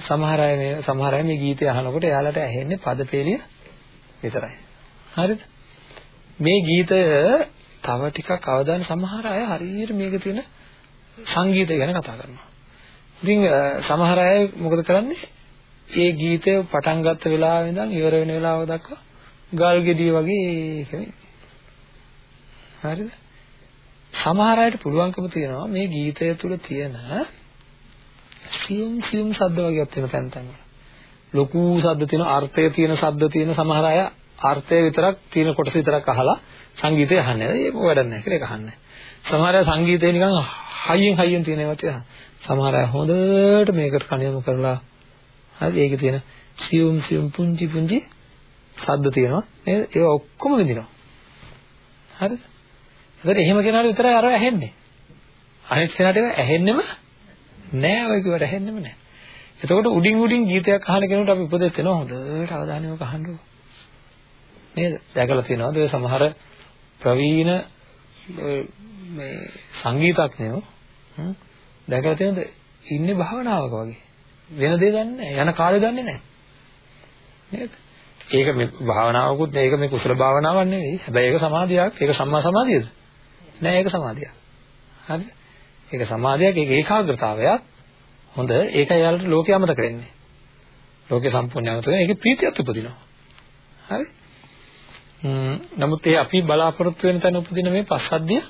B: සමහර අය මේ සමහර අය මේ ගීතය අහනකොට එයාලට ඇහෙන්නේ පදපේලිය විතරයි. හරිද? මේ ගීතය තව ටිකක් අවධානය සමහර අය හරියට මේක තියෙන සංගීතය ගැන කතා කරනවා. ඉතින් සමහර අය මොකද කරන්නේ? ඒ ගීතය පටන් ගත්ත වෙලාවෙ ඉඳන් ඉවර වෙන වෙලාව දක්වා ගල් ගෙඩිය වගේ කෙනෙක්. හරිද? සමහර අයට පුළුවන්කම තියෙනවා මේ ගීතය තුල තියෙන සියුම් සියුම් ශබ්ද වගේක් තියෙන තැන් තැන් වල. ලොකු ශබ්ද තියෙන අර්ථය තියෙන ශබ්ද තියෙන සමහර අය අර්ථය විතරක් තියෙන කොටස විතරක් අහලා සංගීතය අහන්නේ. ඒක වැඩක් නැහැ කියලා ඒක අහන්නේ. සමහර අය සංගීතය නිකන් හයියෙන් හයියෙන් තියෙන ඒවා තියෙනවා. සමහර අය හොඳට මේකට කණියමු කරලා හරි ඒකේ තියෙන සියුම් සියුම් පුංචි පුංචි ශබ්ද තියෙනවා. නේද? ඒවා ඔක්කොම විඳිනවා. හරිද? ඒතර එහෙම කෙනාට විතරයි අර ඇහෙන්නේ. අනිත් කෙනාට ඒවා ඇහෙන්නෙම නෑ ඔය කිව්වට ඇහෙන්නෙම නෑ. එතකොට උඩින් උඩින් ගීතයක් අහන කෙනෙකුට අපි උපදෙස් දෙනවා හොඳට අවධානයව අහන්න ඕන. නේද? දැකලා තියෙනවද ඔය සමහර ප්‍රවීණ මේ සංගීතඥයෝ දැකලා තියෙනවද ඉන්නේ භාවනාවක වගේ. වෙන දේ දන්නේ නැහැ. යන කාලේ දන්නේ නැහැ. නේද? ඒක මේ භාවනාවකුත් මේක මේ කුසල භාවනාවක් නෙවෙයි. හැබැයි ඒක සමාධියක්. ඒක සම්මා සමාධියද? නෑ ඒක සමාධියක්. හරිද? ඒක සමාධියක් ඒක ඒකාග්‍රතාවයක්. හොඳ ඒකයි යාළුවට ලෝකේ අමතක වෙන්නේ. ලෝකේ සම්පූර්ණ අමතක වෙන ඒකේ ප්‍රීතියක් උපදිනවා. හරි? නමුත් ඒ අපි බලාපොරොත්තු වෙන තැන උපදින මේ පස්සද්ධිය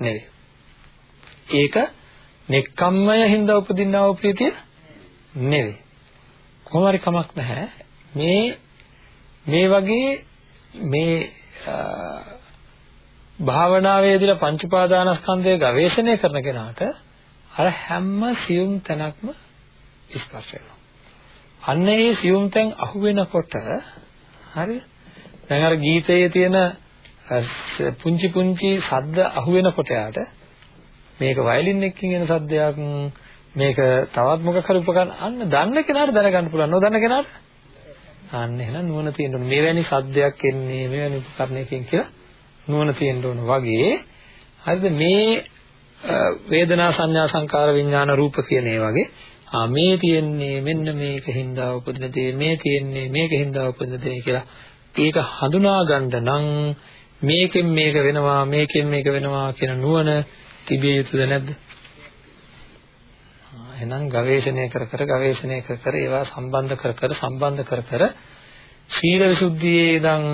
B: නෙවෙයි. ඒක නෙක්කම්මය හින්දා උපදින්නා වූ ප්‍රීතිය නෙවෙයි. කොහොම හරි කමක් නැහැ. මේ මේ වගේ මේ භාවනාවේදීලා පංච උපාදානස්කන්ධය ගවේෂණය කරන කෙනාට අර හැම සියුම් තැනක්ම ස්පර්ශ වෙනවා. අන්න ඒ සියුම් තැන් අහු වෙනකොට හරිද? දැන් අර ගීතයේ තියෙන පුංචි පුංචි ශබ්ද අහු වෙනකොට යාට මේක වයලින් එකකින් එන ශබ්දයක් මේක තවත් මොකක් හරි උපකරණ අන්න දන්න කෙනාට දැනගන්න පුළුවන්. නොදන්න කෙනාට? අන්න එහෙනම් නුවණ තියෙන්න ඕනේ. මෙවැනි ශබ්දයක් එන්නේ මෙවැනි උපකරණයකින් කියලා නුවණ තියෙන්න ඕන වගේ. හරිද? මේ වේදනා සංඥා සංකාර විඥාන රූප කියන ඒ වගේ. ආ මේ තියෙන්නේ මෙන්න මේකින්ද උපදින දේ මේ තියෙන්නේ මේකින්ද උපදින දේ කියලා ඒක හඳුනා ගන්න නම් මේකෙන් මේක වෙනවා මේකෙන් මේක වෙනවා කියන නුවණ තිබිය යුතුද නැද්ද? එහෙනම් ගවේෂණය කර කර ගවේෂණය කර කර ඒවා සම්බන්ධ කර කර සම්බන්ධ කර කර සීල විසුද්ධියේ ඉඳන්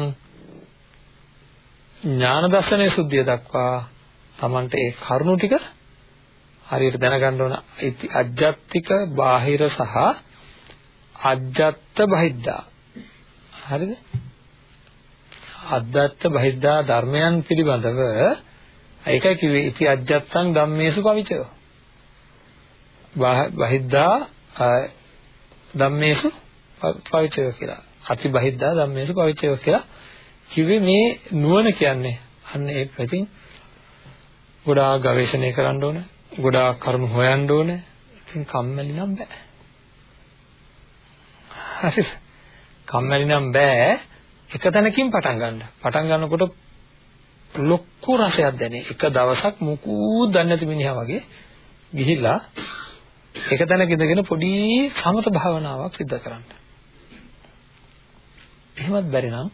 B: ඥාන දර්ශනයේ සුද්ධිය දක්වා Tamante ඒ කරුණු ටික හරියට දැනගන්න ඕන. අජ්ජත්තික බාහිර සහ අජ්ජත්ත බහිද්දා හරිද? අද්දත්ත බහිද්දා ධර්මයන් පිළිබඳව ඒකයි කිව්වේ ඉති අජ්ජත්තං ධම්මේසු පවිචය. බහිද්දා ධම්මේසු පවිචය කියලා. අති බහිද්දා ධම්මේසු පවිචය කියලා කිව්වේ මේ නුවණ කියන්නේ. අන්න ඒ පැතින් ගොඩාක් ගවේෂණය කරන්න ඕන ගොඩාක් කරුණු හොයන්න ඕන. ඉතින් කම්මැලි නම් බෑ. හරිද? කම්මැලි නම් බෑ. එක තැනකින් පටන් ගන්න. පටන් ගන්නකොට ලොකු රසයක් දැනේ. එක දවසක් මුකුත් දන්නේ නැති මිනිහා වගේ ගිහිල්ලා එක තැනක ඉඳගෙන පොඩි සමත භාවනාවක් සිද්ධ කරන්න. එහෙමත් බැරි නම්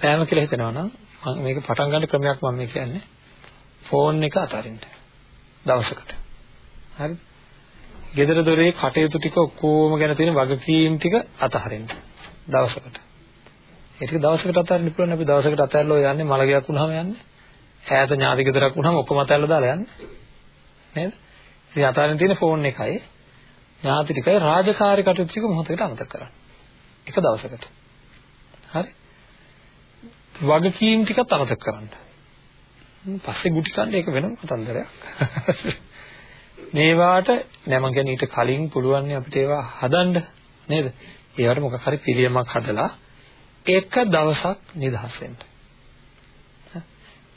B: පෑම කියලා හිතනවා නම් මම මේක පටන් ගන්න ක්‍රමයක් මම මේ කියන්නේ. ෆෝන් එක අතාරින්න. දවසකට. හරිද? ගෙදර දොරේ කටයුතු ටික ඔක්කොම ගැන තියෙන වගකීම් ටික අතහරින්න. දවසකට. ඒ ටික දවසකට අතහරින්න පුළුවන් අපි දවසකට අතහැරලා යන්නේ මලගයක් වුණාම යන්නේ. ඈත ඥාති ගෙදරක් වුණාම ඔක්කොම අතහැරලා දාලා යන්නේ. නේද? ඉතින් අතහරින්න තියෙන ෆෝන් එකයි ඥාති ටිකයි රාජකාරී කටයුතු ටික මොහොතකට අමතක කරන්න. එක දවසකට. හරි? වගකීම් ටිකත් අමතක කරන්න. පස්සේ ගුටි කන්නේ ඒක වෙනම කතන්දරයක්. මේවාට නෑ මං කියන්නේ ඊට කලින් පුළුවන් අපිට ඒවා හදන්න නේද? ඒවට මොකක් හරි පිළියමක් හදලා එක දවසක් නිදහස් වෙන්න.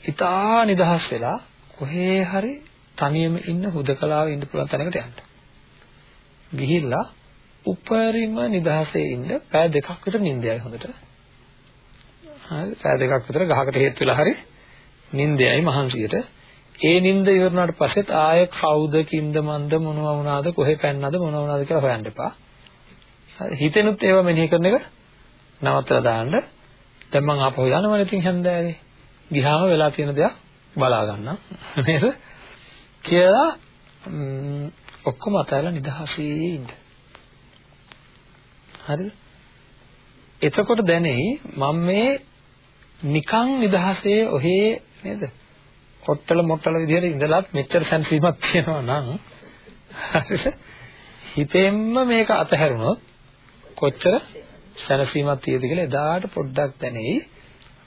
B: ඉතා නිදහස් වෙලා කොහේ හරි තනියම ඉන්න හුදකලාව ඉන්න පුළුවන් තැනකට යන්න. ගිහිල්ලා උපරිම නිදහසේ ඉන්න පෑ දෙකක් විතර නිින්දයයි හොඳට. හරි පෑ දෙකක් විතර ගහකට හේත් වෙලා හරි නිින්දයයි මහන්සියට. ඒ නිින්ද ඉවරනාට පස්සෙත් ආයෙ කවුද කින්ද මන්ද මොනවා වුණාද කොහෙ පැන්නද මොනවා වුණාද කියලා හොයන්න එපා. හිතෙනුත් ඒවා මෙනෙහි කරන එක නවත්තලා දාන්න. දැන් මම ආපහු යනවනේ ඉතින් හන්දෑවේ. ගියාම වෙලා තියෙන දේක් බලා ගන්නම් නේද? කියලා ඔක්කොම අතහැරලා නිදහසේ ඉන්න. හරිද? එතකොට දැනෙයි මම මේ නිකන් නිදහසේ ඔහේ නේද? කොට්ටල මොට්ටල විදිහට ඉඳලත් මෙච්චර සැනසීමක් තියෙනවා නම් හරිද? හිතෙන්ම මේක අතහැරුණොත් කොච්චර සැනසීමක් තියෙද කියලා එදාට පොඩ්ඩක් දැනෙයි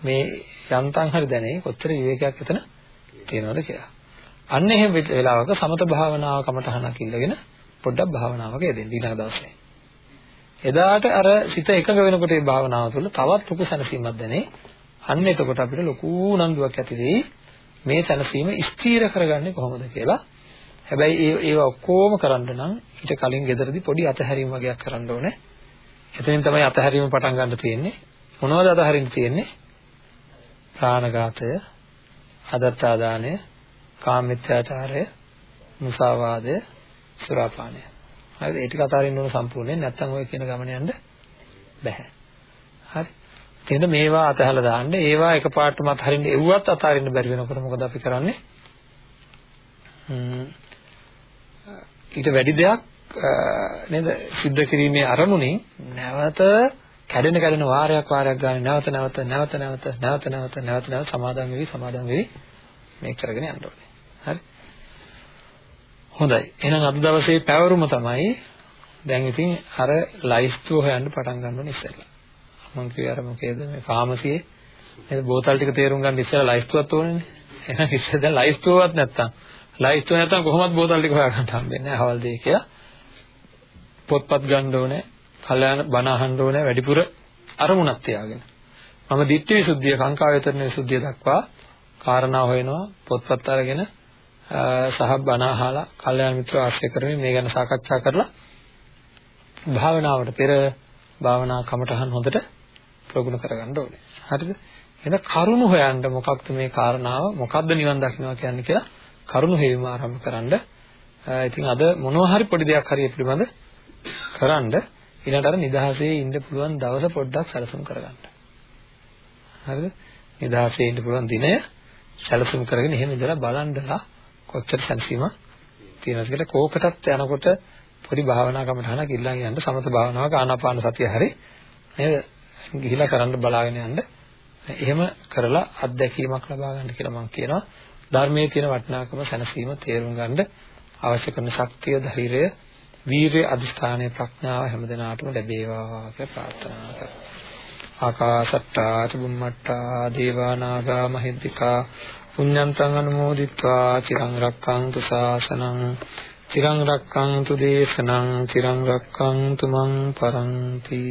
B: මේ යන්තම් හරි දැනෙයි කොච්චර විවේකයක් එතන තියෙනවද කියලා. අන්න එහෙම වෙලාවක සමත භාවනාව කමටහනක් ඉල්ලගෙන පොඩ්ඩක් භාවනාවක යෙදෙන්න ඊළඟ දවසේ. එදාට අර සිත එකඟ වෙනකොට මේ භාවනාව තුළ තවත් ලොකු සැනසීමක් දැනේ. අන්න එතකොට අපිට ලොකු උනන්දුවක් ඇති වෙයි මේ සැනසීම ස්ථීර කරගන්නේ කොහොමද කියලා. හැබැයි ඒ ඒවා ඔක්කොම කරන්න නම් ඊට කලින් ගෙදරදී පොඩි අතහැරීම් වගේක් කරන්න ඕනේ. එතනින් තමයි අතහැරීම පටන් ගන්න තියෙන්නේ. මොනවද අතහරින්න තියෙන්නේ? ප්‍රාණඝාතය, අදත්තාදානය, කාමමිත්‍යාචාරය, මුසාවාදය, සුරාපානය. හරිද? ඒ ටික අතහරින්න ඕන සම්පූර්ණයෙන් නැත්නම් ඔය කියන ගමන යන්න බෑ. හරි. එහෙනම් මේවා අතහැරලා දාන්න. ඒවා එකපාරටම අතහරින්න එව්වත් අතහරින්න බැරි වෙනකොට මොකද අපි කරන්නේ? ඊට වැඩි දෙයක් නේද සිද්ධ කිරීමේ අරමුණින් නැවත කැඩෙන කැඩෙන වාරයක් වාරයක් ගන්න නැවත නැවත නැවත නැවත නැවත නැවත නැවත නැවත සමාදන් වෙවි සමාදන් වෙවි මේක කරගෙන යන්න ඕනේ. හරි. හොඳයි. එහෙනම් අද දවසේ පැවරුම තමයි දැන් ඉතින් අර ලයිස්තුව හොයන්න පටන් ගන්න ඕනේ ඉස්සෙල්ලා. මම කිව්වේ අර මොකේද මේ ෆාමසියේ නේද බෝතල් ටික තේරුම් ගන්න ඉස්සෙල්ලා ලයිස්තුවක් ඕනේනේ. එහෙනම් ඉස්සෙල්ලා දැන් ලයිස්තුවවත් නැත්තම් ලයිස්තුව නැත්තම් කොහොමද බෝතල් ටික හොයාගන්න හම්බෙන්නේ නැහැ අවල් දෙය කියලා. පොත්පත් ගන්න ඕනේ, කල්යාණ බණ අහන්න ඕනේ වැඩිපුර අරමුණක් තියාගෙන. මම ditthi visuddhiya කාංකා වේතරණ විසුද්ධිය දක්වා කාරණා හොයනවා පොත්පත් අරගෙන සහ බණ අහලා කල්යාණ මිත්‍ර ආශ්‍රය කරමින් මේ ගැන සාකච්ඡා කරලා භාවනාවට පෙර භාවනා කමටහන් හොඳට ප්‍රගුණ කරගන්න ඕනේ. හරිද? එහෙනම් කරුණු හොයන්න මොකක්ද මේ කාරණාව මොකක්ද නිවන් දකින්නවා කියන්නේ කියලා කරුණු හේවීම ආරම්භ කරන්න. ඉතින් අද මොනවා හරි පොඩි දෙයක් හරි පිළිබඳ කරන්න ඊළඟට අර නිදහසේ ඉන්න පුළුවන් දවස පොඩ්ඩක් සැලසුම් කරගන්න. හරිද? නිදහසේ ඉන්න පුළුවන් දිනය සැලසුම් කරගෙන එහෙම ඉඳලා බලන්නලා කොච්චර සැනසීමක් තියෙනවද කියලා කෝකටත් යනකොට පොඩි භාවනා කමටහනක් ඉල්ලන් යන්න සමත භාවනාවක ආනාපාන සතිය හරි නේද? ගිහිලා කරන්න බලාගෙන යන්න. එහෙම කරලා අත්දැකීමක් ලබා ගන්න කියලා මම කියනවා. ධර්මයේ තියෙන වටිනාකම සැනසීම තේරුම් ගන්න අවශ්‍ය කරන ශක්තිය, ධෛර්යය වීරිය අධිෂ්ඨානය ප්‍රඥාව හැමදෙනාටම ලැබේවා කියලා ප්‍රාර්ථනා කරනවා. ආකාසට්ටා චුම්මට්ටා දේවා නාග මහිද්దికා පුඤ්ඤන්තං අනුමෝදිත්වා චිරං රක්ඛන්තු ශාසනං චිරං රක්ඛන්තු දේශනං චිරං රක්ඛන්තු මං පරන්ති